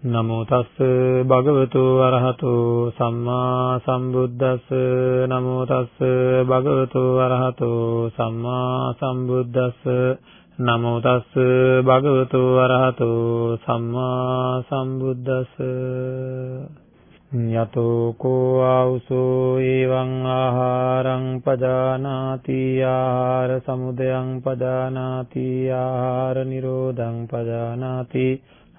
නමෝ තස් භගවතු අරහතෝ සම්මා සම්බුද්දස්ස. නමෝ තස් භගවතු අරහතෝ සම්මා සම්බුද්දස්ස. නමෝ තස් භගවතු අරහතෝ සම්මා සම්බුද්දස්ස. යතෝ කෝ ආවුසෝ එවං ආහාරං පජානාති ආහාර සමුදයං පජානාති ආහාර නිරෝධං පජානාති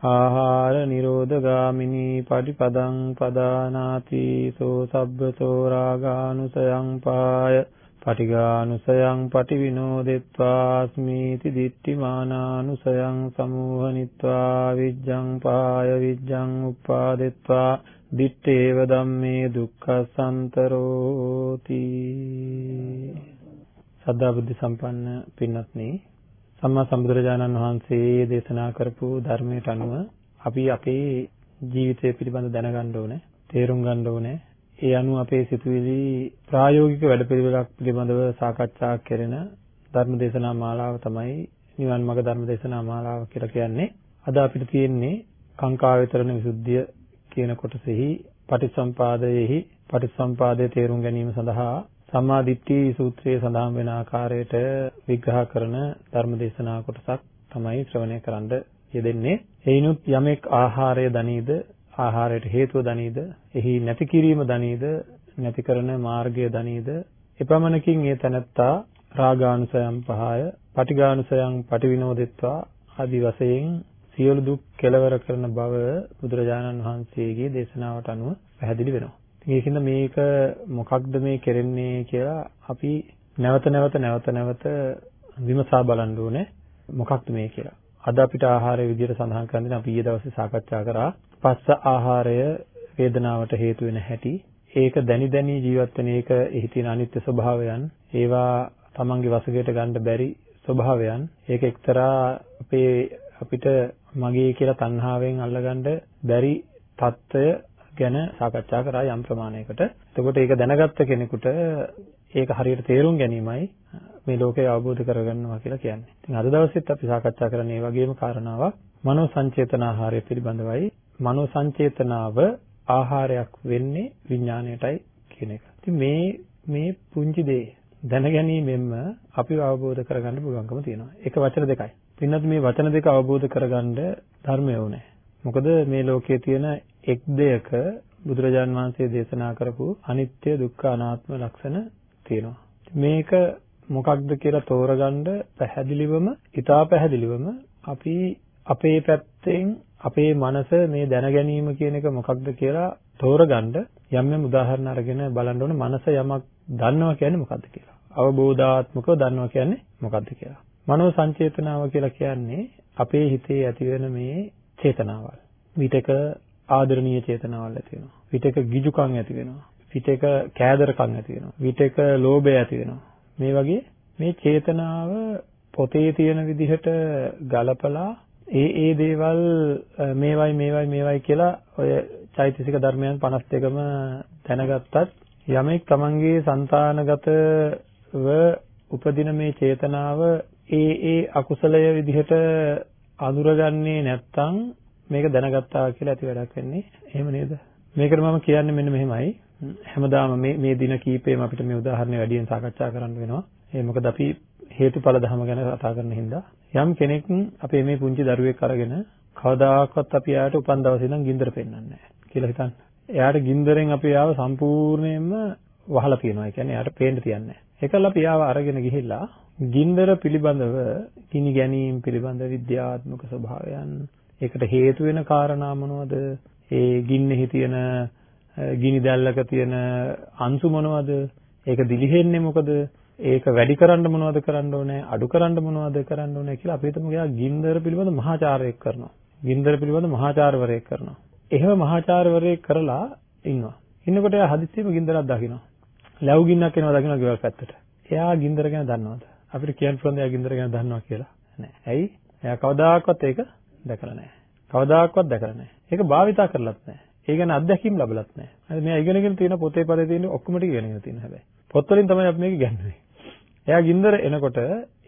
ආහාර නිරෝධගාමිනී පටිපදං පදානාති සෝ සබ්බතෝ රාගානුසයං පාය පටිඝානුසයං පටිවිනෝදෙත්වාස්මීති දිට්ඨිමානානුසයං සමූහනිත්වා විජ්ජං පාය විජ්ජං උප්පාදෙත්වා දිත්තේව ධම්මේ දුක්ඛසන්තරෝති. සද්ධා බුද්ධ සම්පන්න පින්වත්නි සම්මා සම්බුදුරජාණන් වහන්සේ දේශනා කරපු ධර්මයට අනුව අපි අපේ ජීවිතය පිළිබඳ දැනගන්න ඕනේ තේරුම් ගන්න ඕනේ. ඒ අනුව අපේ සිතුවිලි ප්‍රායෝගික වැඩපිළිවෙලක් පිළිබඳව සාකච්ඡා කරන ධර්ම දේශනා මාලාව තමයි නිවන් මාර්ග ධර්ම දේශනා මාලාව කියලා කියන්නේ. අද අපිට තියෙන්නේ කාංකා විතරණ විසුද්ධිය කියන කොටසෙහි පටිසම්පාදයේහි පටිසම්පාදයේ තේරුම් ගැනීම සඳහා සම්මා දිට්ඨි සූත්‍රයේ සඳහන් වෙන ආකාරයට විග්‍රහ කරන ධර්ම දේශනා කොටසක් තමයි ශ්‍රවණය කරන්න යෙදෙන්නේ. එයිනුත් යමෙක් ආහාරය දනීද ආහාරයට හේතුව දනීද එහි නැති කිරීම දනීද නැති කරන මාර්ගය දනීද එපමණකින් ඒ තැනැත්තා රාගානුසයන් පහය පටිඝානුසයන් පටිවිනෝදෙත්වා ආදි වශයෙන් සියලු දුක් කෙලවර කරන බව බුදුරජාණන් වහන්සේගේ දේශනාවට අනුව පැහැදිලි වෙනවා. ඒකින්ද මේක මොකක්ද මේ කෙරෙන්නේ කියලා අපි නැවත නැවත නැවත නැවත විමසා බලන්න ඕනේ මොකක්ද මේ කියලා. අද අපිට ආහාරය විදිහට සඳහන් කරන්න අපි ඊයේ දවසේ සාකච්ඡා කරා. පස්ස ආහාරය වේදනාවට හේතු වෙන හැටි, ඒක දැනි දැනි ජීවත් වෙන එක, එහි තියෙන අනිත්‍ය ස්වභාවයන්, ඒවා තමන්ගේ වශයට ගන්න බැරි ස්වභාවයන්, ඒක එක්තරා අපේ අපිට මගේ කියලා තණ්හාවෙන් අල්ලගන්න බැරි తত্ত্বය ගැන සාකච්ඡා කරා යම් ප්‍රමාණයකට. එතකොට ඒක දැනගත්ත කෙනෙකුට ඒක හරියට තේරුම් ගැනීමයි මේ ලෝකය අවබෝධ කරගන්නවා කියලා කියන්නේ. ඉතින් අද දවසෙත් අපි සාකච්ඡා කරන්නේ මේ වගේම කාරණාවක් මනෝ සංචේතන ආහාරය පිළිබඳවයි. මනෝ සංචේතනාව ආහාරයක් වෙන්නේ විඥාණයටයි කියන එක. ඉතින් මේ මේ පුංචි දේ දැනගැනීමෙන්ම අපිව අවබෝධ කරගන්න පුළුවන්කම තියෙනවා. ඒක වචන දෙකයි. පින්නත් මේ වචන දෙක අවබෝධ කරගන්න ධර්මය ඕනේ. මොකද මේ ලෝකයේ තියෙන එක් දෙයක බුදුරජාන් වහන්සේ දේශනා කරපු අනිත්‍ය දුක්ඛ අනාත්ම ලක්ෂණ තියෙනවා. මේක මොකක්ද කියලා තෝරගන්න පැහැදිලිවම, ඊටා පැහැදිලිවම අපි අපේ පැත්තෙන් අපේ මනස මේ දැන ගැනීම කියන එක මොකක්ද කියලා තෝරගන්න යම් යම් උදාහරණ අරගෙන බලන්න ඕනේ මනස යමක් දන්නවා කියන්නේ මොකක්ද කියලා. අවබෝධාත්මකව දන්නවා කියන්නේ මොකක්ද කියලා. මනෝ සංචේතනාව කියලා කියන්නේ අපේ හිතේ ඇතිවෙන මේ චේතනාවල්. විතක ආදරණීය චේතනාවල් ඇති වෙනවා. විතක ගිජුකම් ඇති වෙනවා. විතක කෑදරකම් ඇති වෙනවා. විතක ලෝභය ඇති වෙනවා. මේ වගේ මේ චේතනාව පොතේ තියෙන විදිහට ගලපලා ඒ ඒ දේවල් මේවයි මේවයි මේවයි කියලා ඔය චෛතසික ධර්මයන් 52ම දැනගත්තත් යමෙක් තමන්ගේ సంతානගතව උපදින මේ චේතනාව ඒ ඒ අකුසලය විදිහට අඳුරගන්නේ නැත්නම් මේක දැනගත්තා කියලා ඇති වැඩක් වෙන්නේ එහෙම නේද මේකට මම කියන්නේ මෙන්න මෙහෙමයි හැමදාම මේ මේ දින කීපෙම අපිට මේ උදාහරණ වැඩියෙන් සාකච්ඡා කරන්න වෙනවා ඒ මොකද අපි හේතුඵල ධම ගැන කතා කරන හින්දා යම් කෙනෙක් අපේ මේ පුංචි දරුවෙක් අරගෙන කවදාකවත් අපි එයාට උපන් දවසේ ඉඳන් ගින්දර පෙන්වන්නේ නැහැ කියලා හිතන්න. එයාට ගින්දරෙන් අපි ආව සම්පූර්ණයෙන්ම වහලා තියෙනවා. ඒ කියන්නේ එයාට පේන්න තියන්නේ නැහැ. ඒකල අපි ආව අරගෙන ගිහිල්ලා ගින්දර පිළිබඳව ගිනි ගැනීම පිළිබඳ විද්‍යාත්මක ස්වභාවයන් ඒකට හේතු වෙන කාරණා මොනවද? ඒ ගින්නෙහි තියෙන ගිනි දැල්ලක තියෙන අංශු මොනවද? ඒක දිලිහෙන්නේ මොකද? ඒක වැඩි කරන්න මොනවද කරන්න ඕනේ? අඩු කරන්න මොනවද කරන්න ඕනේ කියලා අපි හිතමු ගියා ගින්දර පිළිබඳ මහාචාරයක් කරනවා. ගින්දර පිළිබඳ මහාචාර්යවරයෙක් කරනවා. එහෙම මහාචාර්යවරයෙක් කරලා ඉන්නවා. ඉන්නකොට එයා හදිස්සියෙම ගින්දරක් දකිනවා. ලැබු ගින්නක් එනවා දකිනවා ගෙවල් පැත්තට. එයා ගින්දර ගැන දන්නවද? අපිට කියන්න පුළුවන් එයා ගින්දර ගැන දන්නවා කියලා. නෑ. ඇයි? එයා කවදාකවත් ඒක දැකලා නෑ. කවදාකවත් දැකලා නෑ. ඒක භාවිතා කරලත් නෑ. ඒ ගැන අත්දැකීම් ලැබලත් නෑ. හරි මෙයා ඉගෙනගෙන තියෙන පොතේ පදේ තියෙන ඔක්කොම ටික ඉගෙනගෙන තියෙන හැබැයි. පොත්වලින් තමයි අපි මේක ඉගෙනන්නේ. එයා ගින්දර එනකොට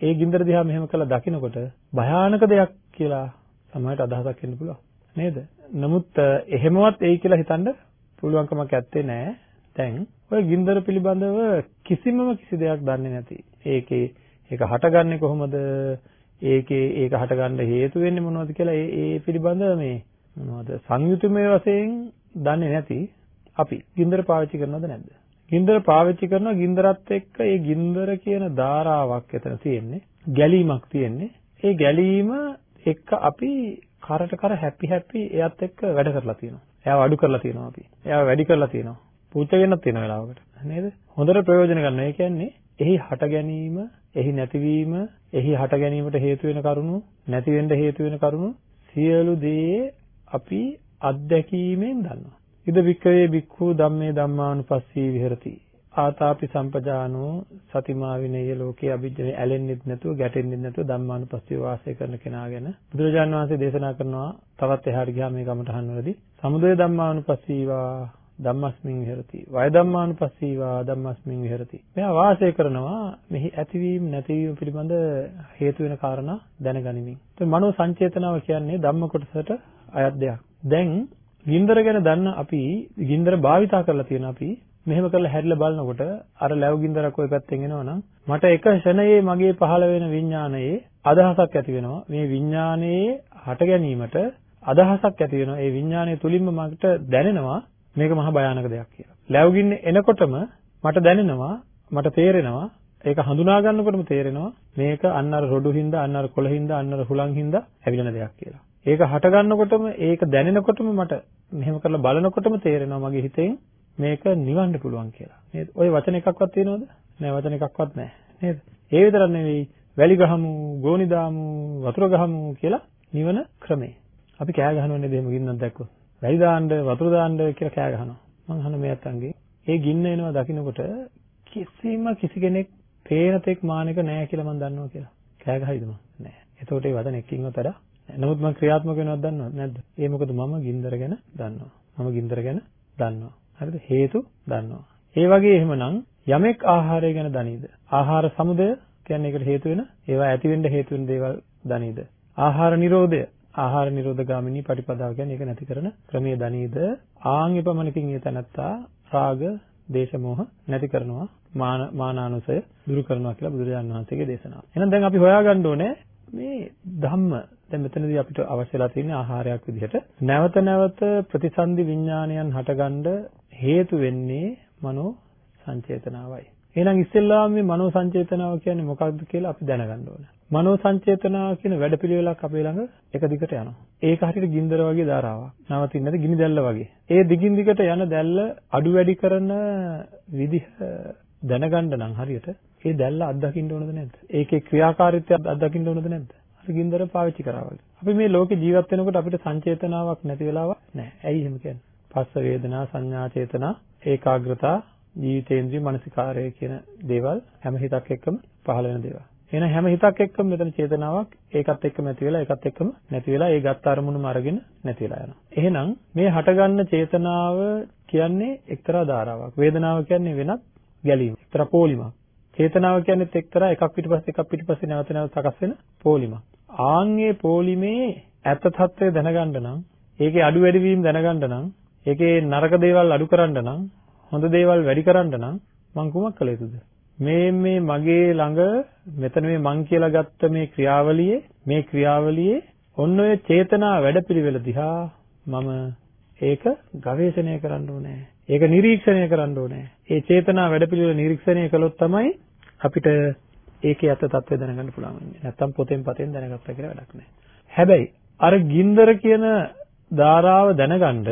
ඒ ගින්දර දිහා මෙහෙම කළා දකිනකොට භයානක දෙයක් කියලා සමහරට අදහසක් එන්න පුළුවන්. නේද? නමුත් එහෙමවත් එයි කියලා හිතන්න පුළුවන්කමක් ඇත්තේ නෑ. දැන් ඔය ගින්දර පිළිබඳව කිසිමම කිසි දෙයක් දන්නේ නැති. ඒකේ ඒක හටගන්නේ කොහොමද? ඒකේ ඒක හටගන්න හේතු වෙන්නේ මොනවද කියලා ඒ ඒ පිළිබඳව මේ මොනවද සංයුතිමය වශයෙන් දන්නේ නැති අපි ගින්දර පාවිච්චි කරනවද නැද්ද? ගින්දර පාවිච්චි කරනවා ගින්දරත් එක්ක ඒ ගින්දර කියන ධාරාවක් එතන තියෙන්නේ ගැලීමක් තියෙන්නේ. ඒ ගැලීම එක්ක අපි කරට කර හැපි හැපි එයත් එක්ක වැඩ කරලා තියෙනවා. එයාව අඩු කරලා තියෙනවා අපි. එයාව වැඩි කරලා තියෙනවා. පුච්චගෙනත් තියෙන වෙලාවකට. නේද? හොඳට ප්‍රයෝජන ගන්න. ඒ කියන්නේ එහි හට ගැනීම, එහි නැතිවීම, එහි හට ගැනීමට හේතු වෙන කරුණු, නැති වෙන්න හේතු වෙන කරුණු සියලු දේ අපි අත්දැකීමෙන් දන්නවා. ඉද වික්කවේ බික්ඛු ධම්මේ ධම්මානුපස්සී විහෙරති. ආතාපි සම්පජානෝ සතිමා විනය ලෝකේ අභිජ්ජනේ ඇලෙන්නෙත් නැතුව ගැටෙන්නෙත් නැතුව ධම්මානුපස්සී වාසය කරන කෙනා ගැන බුදුරජාණන් වහන්සේ දේශනා කරනවා තවත් එහාට ගියාම මේ කමටහන් වලදී සමුදය ධම්මානුපස්සීවා ධම්මස්මින් විහෙරති. වය ධම්මානුපස්සීවා ධම්මස්මින් විහෙරති. මෙයා වාසය කරනවා මෙහි ඇතිවීම නැතිවීම පිළිබඳ හේතු වෙන කාරණා දැනගනිමින්. ඒ මනෝ සංචේතනාව කියන්නේ ධම්ම කොටසට අයත් දෙයක්. දැන් ගින්දර ගැන දන්න අපි ගින්දර භාවිතා කරලා තියෙන අපි මෙහෙම කරලා හැරිලා බලනකොට අර ලැබු ගින්දරක් ওই පැත්තෙන් එනවනම් මට එක ෂණයේ මගේ පහළ වෙන විඥානයේ අදහසක් ඇති වෙනවා. මේ විඥානයේ හට ගැනීමට අදහසක් ඇති වෙනවා. ඒ විඥානය තුලින්ම මට දැනෙනවා මේක මහා භයානක දෙයක් කියලා. ලැබුගින්න එනකොටම මට දැනෙනවා මට තේරෙනවා ඒක හඳුනා ගන්නකොටම තේරෙනවා මේක අන්න අර රොඩු හින්දා අන්න අර කොළ හින්දා අන්න අර හුලං හින්දා ඇවිලෙන දෙයක් කියලා. ඒක හට ගන්නකොටම ඒක දැනෙනකොටම මට මෙහෙම කරලා බලනකොටම තේරෙනවා මගේ හිතෙන් මේක නිවන්න පුළුවන් කියලා. නේද? ওই වචන එකක්වත් තියෙනවද? නෑ වචන එකක්වත් නෑ. නේද? ඒ විතරක් නෙවෙයි වැලි ගහමු, ගෝනි දාමු, වතුර ගහමු කියලා නිවන ක්‍රමේ. අපි කෑ ගහනවනේ දෙහෙම ගින්නක් දැක්කොත්. වැලි දාන්න වතුර දාන්න කියලා කෑ ගහනවා. මං අහන මේ අතංගේ ඒ ගින්න එනවා දකින්නකොට කිසිම කිසි කෙනෙක් පේන තෙක් මානක නැහැ කියලා මං දන්නවා කියලා. කෑ ගහයිද මං? නෑ. එතකොට ඒ වදන එක්කින්වත් වඩා නමුත් මම ක්‍රියාත්මක වෙනවද දන්නවද නැද්ද? ඒ මොකද මම ගින්දර ගැන දන්නවා. මම ගින්දර ගැන දන්නවා. හරිද? හේතු දන්නවා. ඒ වගේ එහෙමනම් යමෙක් ආහාරය ගැන දනීද? ආහාර සමුදය කියන්නේ ඒකට හේතු වෙන ඒවා ඇති වෙන්න හේතු වෙන දේවල් දනීද? ආහාර නිරෝධය ආහාර නිරෝධ ගාමිනී පටිපදාව කියන්නේ ඒක නැති කරන ක්‍රමයේ දනීද ආන් එපමණකින් ඒ තනත්තා රාග දේශ මොහ නැති කරනවා මාන මානානුසය දුරු කරනවා කියලා බුදුරජාණන් වහන්සේගේ දේශනාව. එහෙනම් දැන් අපි හොයාගන්න ඕනේ මේ ධම්ම දැන් මෙතනදී අපිට අවශ්‍යලා තියෙන ආහාරයක් විදිහට නැවත නැවත ප්‍රතිසන්දි විඥානයන් හටගන්න හේතු වෙන්නේ මනෝ සංචේතනාවයි. එහෙනම් ඉස්සෙල්ලාම මේ මනෝ සංචේතනාව කියන්නේ මොකක්ද කියලා අපි දැනගන්න ඕනේ. මනෝ සංචේතනාව කියන වැඩපිළිවෙලක් අපේ ළඟ එක දිගට යනවා. ඒක හරියට ගින්දර වගේ ධාරාවක්. නවතින්නේ නැති ගිනි දැල්ල වගේ. ඒ දිගින් දිගට යන දැල්ල අඩු වැඩි කරන විදිහ දැනගන්න නම් හරියට ඒ දැල්ල අත්දකින්න ඕනද නැද්ද? ඒකේ ක්‍රියාකාරීත්වය අත්දකින්න ඕනද නැද්ද? අර ගින්දර පාවිච්චි කරා වගේ. අපි මේ ලෝකේ ජීවත් වෙනකොට අපිට සංචේතනාවක් නැති වෙලාවක් නැහැ. ඇයි එහෙම කියන්නේ? පස්ස වේදනා සංඥා චේතනා ඒකාග්‍රතා ජීවිතේන්ද්‍රිය මානසිකාරය කියන දේවල් හැම හිතක් එක්කම පහළ වෙන දේවල්. එහෙනම් හැම හිතක් එක්කම මෙතන චේතනාවක් ඒකත් එක්කම ඇති වෙලා ඒකත් එක්කම නැති වෙලා ඒ ගත්ත අරමුණුම අරගෙන නැති වෙලා යනවා. එහෙනම් මේ හටගන්න චේතනාව කියන්නේ එක්තරා ධාරාවක්. වේදනාව කියන්නේ වෙනත් ගැලීම. එක්තරා පෝලිමක්. චේතනාව කියන්නේ එක්තරා එකක් පිටිපස්සේ එකක් පිටිපස්සේ නැවත නැවත සකස් වෙන පෝලිමක්. ආන්ගේ පෝලිමේ ඇත්ත తත්වය දැනගන්න නම් ඒකේ අඩු වැඩි වීම දැනගන්න නම් ඒකේ නරක දේවල් අඩු කරන්න නම් හොඳ දේවල් වැඩි කරන්න නම් මං කුමක් කළ යුතුද? මේ මේ මගේ ළඟ මෙතන මේ මං කියලා ගත්ත මේ ක්‍රියාවලියේ මේ ක්‍රියාවලියේ ඔන්න ඔය චේතනා වැඩපිළිවෙල දිහා මම ඒක ගවේෂණය කරන්න ඕනේ. ඒක නිරීක්ෂණය කරන්න ඕනේ. ඒ චේතනා වැඩපිළිවෙල නිරීක්ෂණය කළොත් තමයි අපිට ඒකේ අත తත්වය දැනගන්න පුළුවන් වෙන්නේ. නැත්තම් පොතෙන් පතෙන් දැනගත්තා කියලා වැඩක් නැහැ. හැබැයි අර ගින්දර කියන ධාරාව දැනගන්න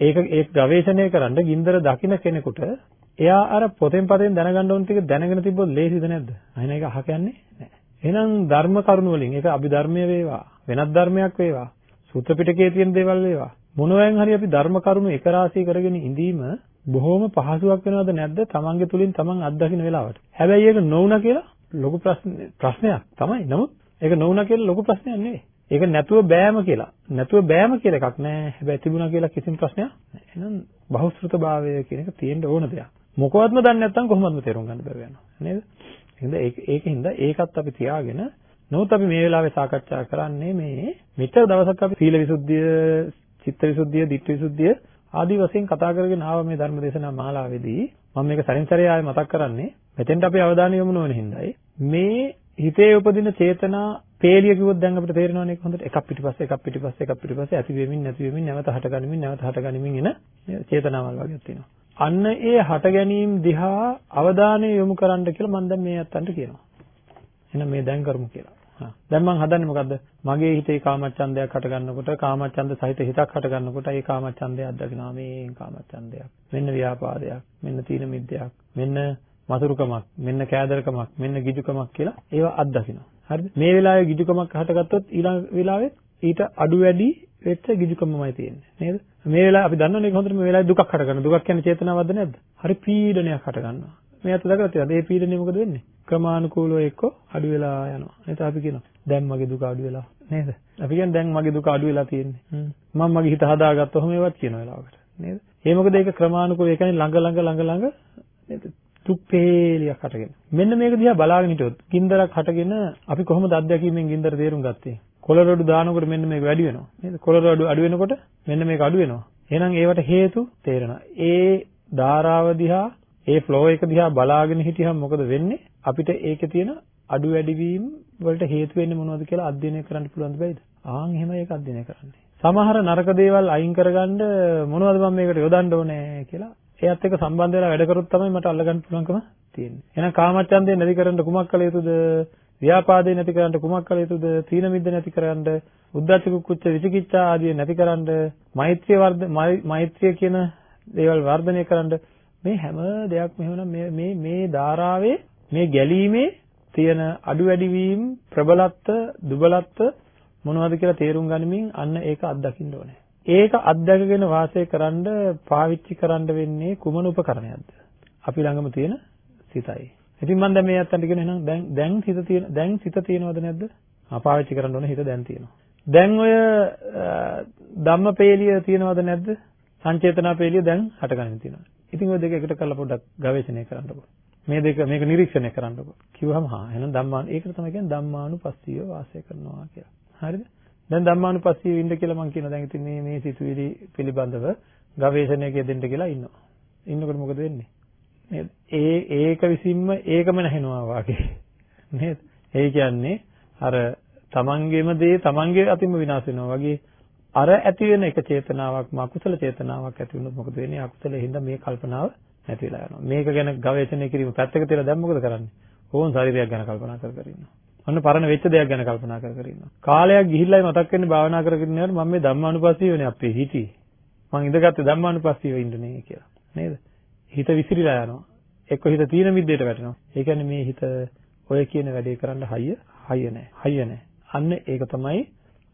ඒක ඒක ගවේෂණය කරන්න ගින්දර දකින්න කෙනෙකුට එයා අර පොතෙන් පතෙන් දැනගන්න ඕන ටික දැනගෙන තිබ්බොත් ලේසිද නැද්ද? අයින ඒක අහ කියන්නේ නැහැ. එහෙනම් ධර්ම කරුණ වලින් ඒක අභිධර්මයේ වේවා වෙනත් ධර්මයක් වේවා සූත්‍ර පිටකයේ තියෙන දේවල් වේවා මොනවෙන් හරි අපි ධර්ම කරුණු එක රාශී කරගෙන ඉඳීම බොහොම පහසුවක් වෙනවද නැද්ද තමන්ගේ තුලින් තමන් අත්දකින්න වෙලාවට. හැබැයි ඒක නොවුණා කියලා ලොකු ප්‍රශ්නයක් තමයි. නමුත් ඒක නොවුණා කියලා ලොකු ප්‍රශ්නයක් නෙවෙයි. ඒක නැතුව බෑම කියලා. නැතුව බෑම කියලා එකක් නෑ. හැබැයි තිබුණා කියලා කිසිම ප්‍රශ්නයක් නෑ. එහෙනම් බහුශෘතභාවය කියන එක තියෙන්න ඕන දෙයක්. මොකවත්ම දන්නේ නැත්නම් කොහොමද තේරුම් ගන්න බැරි වෙනවා. නේද? එහෙනම් ඒක ඒකින්ද ඒකත් අපි තියාගෙන නමුත් අපි මේ වෙලාවේ සාකච්ඡා කරන්නේ මේ මෙච්චර දවසක් අපි සීල විසුද්ධිය, චිත්ත විසුද්ධිය, ධිට්ඨි විසුද්ධිය ආදී වශයෙන් කතා කරගෙන ආව මේ ධර්ම දේශනා මාලාවේදී මම මේක සරින් සරේ ආයෙ මතක් කරන්නේ මෙතෙන්ට අපි අවධානය යොමු නොවන හින්දායි මේ හිතේ උපදින චේතනා පේලිය කිව්වොත් දැන් අපිට තේරෙනවනේ හොඳට එකක් පිටිපස්සේ එකක් පිටිපස්සේ එකක් පිටිපස්සේ ඇති වෙමින් නැති වෙමින් නැවත හට ගනිමින් නැවත හට ගනිමින් එන චේතනාවල් වගේක් තියෙනවා. අන්න ඒ හට ගැනීම දිහා අවධානය යොමු කරන්න කියලා මම දැන් මේ අත්තන්ට කියනවා. එහෙනම් මේ දැන් කරමු කියලා. දැන් මම හදන්නේ මොකද්ද? මගේ හිතේ කාමච්ඡන්දයක් හට ගන්නකොට කාමච්ඡන්ද සහිත හිතක් හට ගන්නකොට ඒ කාමච්ඡන්දය අත්දකිනවා මේ කාමච්ඡන්දයක්. මෙන්න ව්‍යාපාදයක්, මෙන්න තීන මිද්දයක්, මෙන්න මසුරුකමක්, මෙන්න කෑදරකමක්, මෙන්න ගිජුකමක් කියලා ඒවා අත්දකිනවා. හරිද? මේ වෙලාවේ ගිජුකමක් හටගත්තොත් ඊළඟ වෙලාවෙත් ඊට අඩු වැඩි වෙච්ච ගිජුකමමයි තියෙන්නේ. නේද? මේ වෙලාව අපි දන්නවනේ හොඳට මේ වෙලාවේ දුකක් හට ගන්න. දුකක් කියන්නේ චේතනාවක්ද නැද්ද? හරි පීඩනයක් හට ගන්නවා. මේ අත දැකලා තියෙනවා. මේ පීඩනේ මොකද වෙන්නේ? ක්‍රමානුකූලව එක්ක අඩු වෙලා යනවා. නේද? අපි කියනවා දැන් මගේ දුක අඩු වෙලා නේද? අපි කියන්නේ දැන් මගේ දුක අඩු වෙලා තියෙන්නේ. මම මගේ හිත හදාගත්තොම ඒවත් කියන වෙලාවකට. නේද? ඒ මොකද ඒක ක්‍රමානුකූලව ඒ කියන්නේ ළඟ ළඟ ළඟ ළඟ නේද? තුප්පේලියක් හටගෙන. මෙන්න මේක දිහා බලාගෙන හිටියොත් ගින්දරක් හටගෙන අපි කොහොමද අත්දැකීමෙන් ගින්දර තේරුම් ගත්තේ? කොළරොඩු දානකොට මෙන්න මේක වැඩි වෙනවා. නේද? කොළරොඩු අඩු වෙනකොට මෙන්න මේක අඩු වෙනවා. එහෙනම් ඒවට හේතු තේරෙනවා. ඒ ධාරාව දිහා ඒ ෆ්ලෝ එක දිහා බලාගෙන හිටියම මොකද වෙන්නේ? අපිට ඒකේ තියෙන අඩු වැඩි වීම වලට හේතු වෙන්නේ මොනවද කියලා අධ්‍යයනය කරන්න පුළුවන් දෙයිද? ආන් එහෙම ඒක අධ්‍යයනය කරන්නේ. සමහර නරක දේවල් අයින් කරගන්න මොනවද මම මේකට යොදන්න ඕනේ කියලා එයත් එක්ක සම්බන්ධ වෙලා වැඩ කරොත් තමයි මට අල්ලගන්න පුළුවන්කම තියෙන්නේ. එහෙනම් කාමච්ඡන්දේ නැති කරන්න කුමක් කළ යුතුද? ව්‍යාපාදේ නැති කරන්න කුමක් කළ යුතුද? තීන මිද්ද නැති කරන්න, උද්ධච්ච කුච්ච විචිකිච්ඡා ආදී නැති කරන්න, මෛත්‍රිය වර්ධ මෛත්‍රිය කියන දේවල් වර්ධනය කරන්න මේ හැම දෙයක්ම එහෙනම් මේ මේ මේ ධාරාවේ මේ ගැලීමේ තියෙන අඩු වැඩි වීම ප්‍රබලත්ව දුබලත්ව මොනවද කියලා තේරුම් ගනිමින් අන්න ඒක අත්දකින්න ඕනේ. ඒක අත්දැකගෙන වාසය කරන්න පාවිච්චි කරන්න වෙන්නේ කුමන උපකරණයක්ද? අපි ළඟම තියෙන සිතයි. ඉතින් මම දැන් මේ අත්තන්ට කියන එහෙනම් දැන් දැන් සිත තියෙන දැන් සිත තියෙනවද නැද්ද? ආ පාවිච්චි කරන්න ඕනේ හිත දැන් තියෙනවා. දැන් ඔය ධම්මපේලිය තියෙනවද නැද්ද? සංචේතනා පේලිය දැන් හටගන්න තියෙනවා. ඉතින් ওই දෙක එකට කරලා පොඩ්ඩක් ගවේෂණය කරන්නකො. මේ දෙක මේක නිරීක්ෂණය කරන්නකො. කිව්වහම හා එහෙනම් ධම්මාන ඒකට තමයි කියන්නේ ධම්මානුපස්සීව වාසය කරනවා කියලා. හරිද? දැන් ධම්මානුපස්සීව ඉන්න කියලා මම කියනවා. දැන් ඉතින් මේ මේ සිතුවිලි පිළිබඳව ගවේෂණයක යෙදෙන්න කියලා ඉන්නවා. ඉන්නකොට මොකද වෙන්නේ? නේද? ඒ ඒක විසින්ම ඒකම නැහෙනවා වාගේ. නේද? ඒ කියන්නේ අර තමන්ගේම දේ තමන්ගේ අතින්ම විනාශ වෙනවා වගේ අර ඇති වෙන එක චේතනාවක්ම අකුසල චේතනාවක් ඇති වුණොත් මොකද වෙන්නේ? අකුසලෙ හින්දා මේ කල්පනාව නැති වෙලා යනවා. මේක ගැන ගවේෂණය කිරීම පැත්තක තියලා දැන් මොකද කරන්නේ? ඕන් ශරීරයක් ගැන කල්පනා කර කර ඉන්නවා. ඔන්න පරණ වෙච්ච දෙයක් ගැන කල්පනා කර කර ඉන්නවා. කාලයක් ගිහිල්ලායි මතක් වෙන්නේ භාවනා කරගෙන ඉන්නකොට මම මේ ධම්මානුපස්සීවනේ අපේ හිතී. මං ඉඳගත්තේ ධම්මානුපස්සීව ඉන්නනේ කියලා. නේද? හිත විසිරීලා යනවා. එක්ක හිත තීන මිද්දේට වැටෙනවා. ඒ කියන්නේ මේ හිත ඔය කියන වැඩේ කරන්න හයිය හයිය නැහැ. හයිය නැහැ. අන්න ඒක තමයි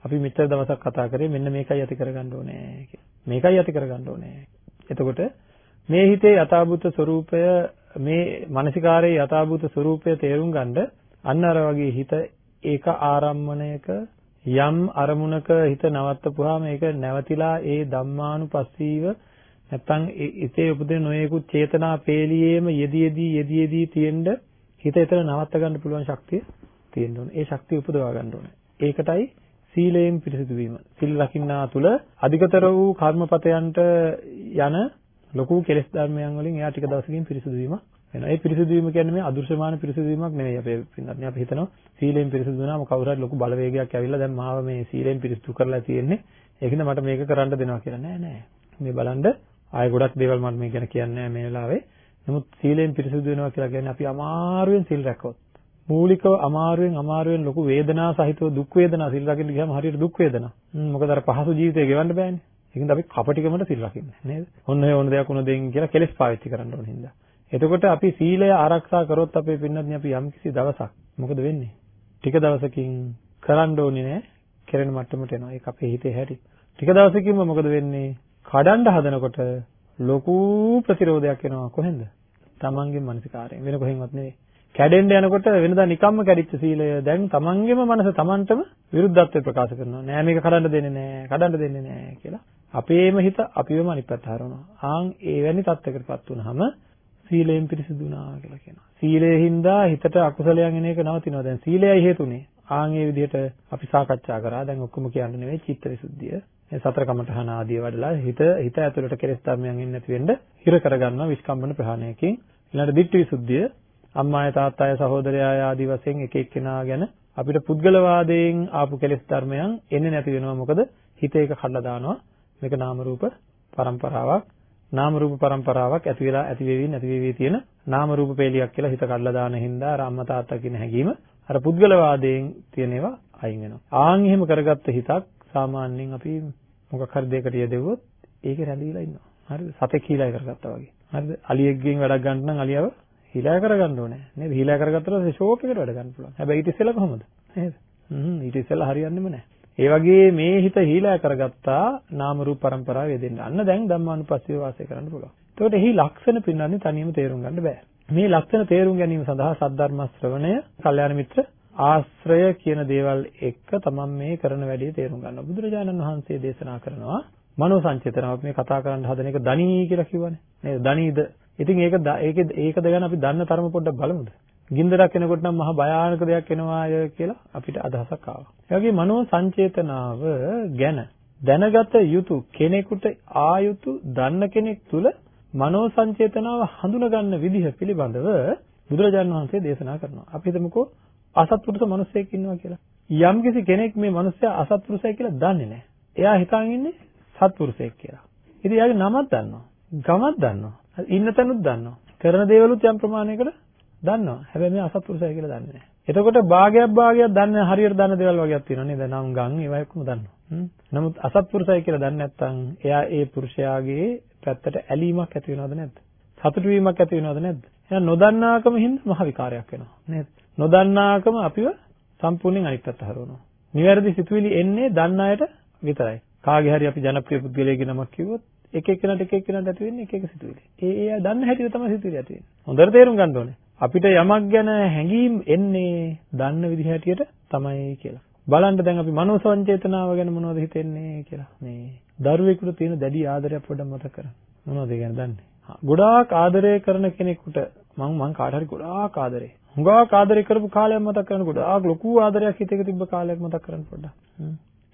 අපි මෙච්චර දවසක් කතා කරේ මෙන්න මේකයි ඇති කරගන්න ඕනේ කියලා. මේකයි ඇති කරගන්න ඕනේ. එතකොට මේ හිතේ යථාභූත ස්වરૂපය මේ මානසිකාරයේ යථාභූත ස්වરૂපය තේරුම් ගන්න අන්න අර වගේ හිත ඒක ආරම්මණයක යම් අරමුණක හිත නවත්තපුවාම ඒක නැවතිලා ඒ ධම්මානුපස්සීව නැත්තම් ඉතේ උපදින නොයෙකුත් චේතනා පේලියේම යෙදී යෙදී යෙදී යෙදී තියෙන්න හිත එතන නවත්ත ගන්න පුළුවන් ශක්තිය තියෙන්න ඕනේ. ඒ ශක්තිය උපදවා ගන්න ඕනේ. ඒකටයි සීලයෙන් පිරිසිදු වීම. සිල් රකින්නා තුල අධිකතර වූ කර්මපතයන්ට යන ලොකු කෙලෙස් ධර්මයන් වලින් එයා ටික දවසකින් පිරිසිදු වීම වෙනවා. ඒ පිරිසිදු වීම කියන්නේ මේ අදෘශ්‍යමාන පිරිසිදු වීමක් නෙවෙයි අපේ පින්නත්. අපි හිතනවා සීලයෙන් පිරිසිදු වුණාම කවුරු හරි ලොකු බලවේගයක් ඇවිල්ලා දැන් මාව මේ සීලයෙන් පිරිසිදු කරලා තියෙන්නේ. ඒකින්ද මට මේක කරන්න දෙනවා කියලා නෑ නෑ. මේ බලන්න ආයෙ ගොඩක් දේවල් මම මේ ගැන කියන්නේ මේ වෙලාවේ. නමුත් සීලයෙන් පිරිසිදු වෙනවා කියලා කියන්නේ අපි අමාරුවෙන් සීල් රැක්කොත්. මූලිකව අමාරුවෙන් අමාරුවෙන් ලොකු වේදනා සහිතව දුක් වේදනා සිල් රකින්න ගියාම හරියට දුක් වේදනා. මොකද අර පහසු ජීවිතය ගෙවන්න බෑනේ. ඒකින්ද අපි කපටිකමට සිල් රකින්නේ නේද? ඔන්න ඒ ඕන දෙයක් උන දෙයින් කියලා කෙලස් පාවිච්චි කරන්න ඕන හින්දා. එතකොට අපි සීලය ආරක්ෂා කරොත් අපේ පින්නත්නි අපි යම්කිසි දවසක් මොකද වෙන්නේ? ටික දවසකින් කරන්න ඕනේ නෑ. කෙරෙන මට්ටමට එනවා. ඒක අපේ හිතේ හැටි. ටික දවසකින්ම මොකද වෙන්නේ? කඩන්න හදනකොට ලොකු ප්‍රතිරෝධයක් එනවා කොහෙන්ද? තමන්ගේ මානසිකාරයෙන් වෙන කොහෙන්වත් නෙවෙයි. කැඩෙන්න යනකොට වෙනදා නිකම්ම කැඩිච්ච සීලය දැන් තමන්ගේම මනස තමන්ටම විරුද්ධත්වය ප්‍රකාශ කරනවා. නෑ මේක කඩන්න දෙන්නේ නෑ, කඩන්න දෙන්නේ නෑ කියලා. අපේම හිත අපිවම අනිත් පැත්ත හරවනවා. ආන් එවැනි තත්යකටපත් වුනහම සීලයෙන් පිරිසිදු වුණා කියලා කියනවා. සීලයෙන් හින්දා හිතට අකුසලයන් එන එක නවතිනවා. දැන් සීලයයි හේතුනේ. ආන් ඒ විදිහට අපි සාකච්ඡා කරා. දැන් ඔක්කොම කියන්නේ නෙවෙයි චිත්ත විසුද්ධිය. මේ සතර කමඨහන ආදී වඩලා හිත හිත ඇතුළට කෙලෙස් ධර්මයන් එන්නේ නැති වෙන්න හිර කරගන්නවා විස්කම්බන ප්‍රහාණයකින්. ඊළඟට දිට්ඨි විසුද්ධිය අම්මාය තාත්තාය සහෝදරයාය ආදී වශයෙන් එක එක්කෙනා ගැන අපිට පුද්ගලවාදයෙන් ආපු කෙලෙස් ධර්මයන් එන්නේ නැති වෙනවා මොකද හිත ඒක කඩලා දානවා මේක නාම රූප પરම්පරාවක් නාම රූප પરම්පරාවක් ඇති වෙලා ඇති වෙවි නැති වෙවි තියෙන නාම රූප පේලියක් කියලා හිත කඩලා දාන හින්දා අර අම්මා තාත්තා කියන හැඟීම අර පුද්ගලවාදයෙන් තියෙන ඒවා අයින් වෙනවා ආන් එහෙම කරගත්ත හිතක් සාමාන්‍යයෙන් අපි මොකක් හරි දෙයකට යෙදෙව්වොත් ඒකේ රැඳිලා ඉන්නවා හරිද සතෙක් හීලයි කරගත්තා වගේ හරිද අලියෙක්ගෙන් වැඩක් ගන්න නම් අලියව හීලා කරගන්න ඕනේ නේද? හීලා කරගත්තට පස්සේ ෂෝක් එකට වැඩ ගන්න පුළුවන්. හැබැයි ඊට ඉස්සෙල්ලා කොහොමද? නේද? හ්ම් ඊට ඉස්සෙල්ලා හරියන්නේම නැහැ. ඒ වගේ මේ හිත හීලා කරගත්තා නාම රූප પરම්පරාව යෙදෙන්න. අන්න දැන් ධම්මානුපස්සීව වාසය කරන්න පුළුවන්. එතකොට එහි ලක්ෂණ පින්නන්නේ තනියම තේරුම් ගන්න බෑ. මේ ලක්ෂණ තේරුම් ගැනීම සඳහා සද්ධර්ම ශ්‍රවණය, කල්යාණ මිත්‍ර ආශ්‍රය කියන දේවල් එක්ක තමයි මේ කරන වැඩේ තේරුම් ගන්න. බුදුරජාණන් වහන්සේ දේශනා කරනවා මනෝ සංචේතනාවක් මේ කතා කරන්න හදන එක දණී කියලා කිව්වනේ. නේද? දණීද ඉතින් ඒක ඒකේ ඒකද ගැන අපි දන්න තරම පොඩ්ඩක් බලමුද? ගින්දරක් එනකොට නම් මහා භයානක දෙයක් එනවාය කියලා අපිට අදහසක් ආවා. ඒ වගේ මනෝ සංචේතනාව ගැන දැනගත යුතු කෙනෙකුට ආයුතු දන්න කෙනෙක් තුල මනෝ සංචේතනාව හඳුනගන්න විදිහ පිළිබඳව බුදුරජාණන් වහන්සේ දේශනා කරනවා. අපි හිතමුකෝ අසත්පුරුෂ මිනිසෙක් ඉන්නවා කියලා. යම්කිසි කෙනෙක් මේ මිනිස්සයා අසත්පුරුෂයි කියලා දන්නේ නැහැ. එයා හිතාගෙන ඉන්නේ සත්පුරුෂයෙක් කියලා. ඉතින් එයාගේ නමක් දන්නවා. ගමක් දන්නවා. ඉන්න තැනුත් දන්නවා. කරන දේවලුත් යම් ප්‍රමාණයකට දන්නවා. හැබැයි මේ අසත්පුරුෂය කියලා දන්නේ නැහැ. එතකොට භාගයක් භාගයක් දන්නේ හරියට දන්න දේවල් වගේක් තියෙනවා නේද? නම් ගම් ඒවා එක්කම දන්නවා. නමුත් අසත්පුරුෂය කියලා දන්නේ නැත්නම් එයා ඒ පුරුෂයාගේ පැත්තට ඇලීමක් ඇති වෙනවද නැද්ද? සතුටු වීමක් ඇති වෙනවද නැද්ද? එහෙනම් නොදන්නාකම හින්දා මහ විකාරයක් වෙනවා නේද? නොදන්නාකම අපිව සම්පූර්ණයෙන් අනිත් පැත්ත හරවනවා. නිවැරදි සිතුවිලි එන්නේ දන්න අයට විතරයි. කාගේ හරි අපි ජනප්‍රිය පුද්ගලයෙක්ගේ නමක් කිව්වොත් එක එක්කෙනාට එක එක්කෙනාට ඇති වෙන්නේ එක එක සිතුවිලි. ඒ ඒ අය දන්න හැටියට තමයි සිතුවිලි ඇති වෙන්නේ. හොඳට තේරුම් ගන්න ඕනේ. අපිට යමක් ගැන හැඟීම් එන්නේ දන්න විදිහ හැටියට තමයි කියලා. බලන්න දැන් අපි මනෝ සංචේතනාව ගැන මොනවද හිතෙන්නේ කියලා. මේ දරුවෙකුට තියෙන දැඩි ආදරයක් පොඩ්ඩක් මතක කරගන්න. මොනවද ඒ ගැන දන්නේ? ගොඩාක් ආදරය කරන කෙනෙකුට මම මං කාට හරි ගොඩාක් ආදරේ. හුඟක් ආදරය කරපු කාලයක් මතක් කරගන්න ගොඩාක් ලොකු ආදරයක් හිතේක තිබ්බ කාලයක් මතක් කරගන්න පොඩ්ඩක්.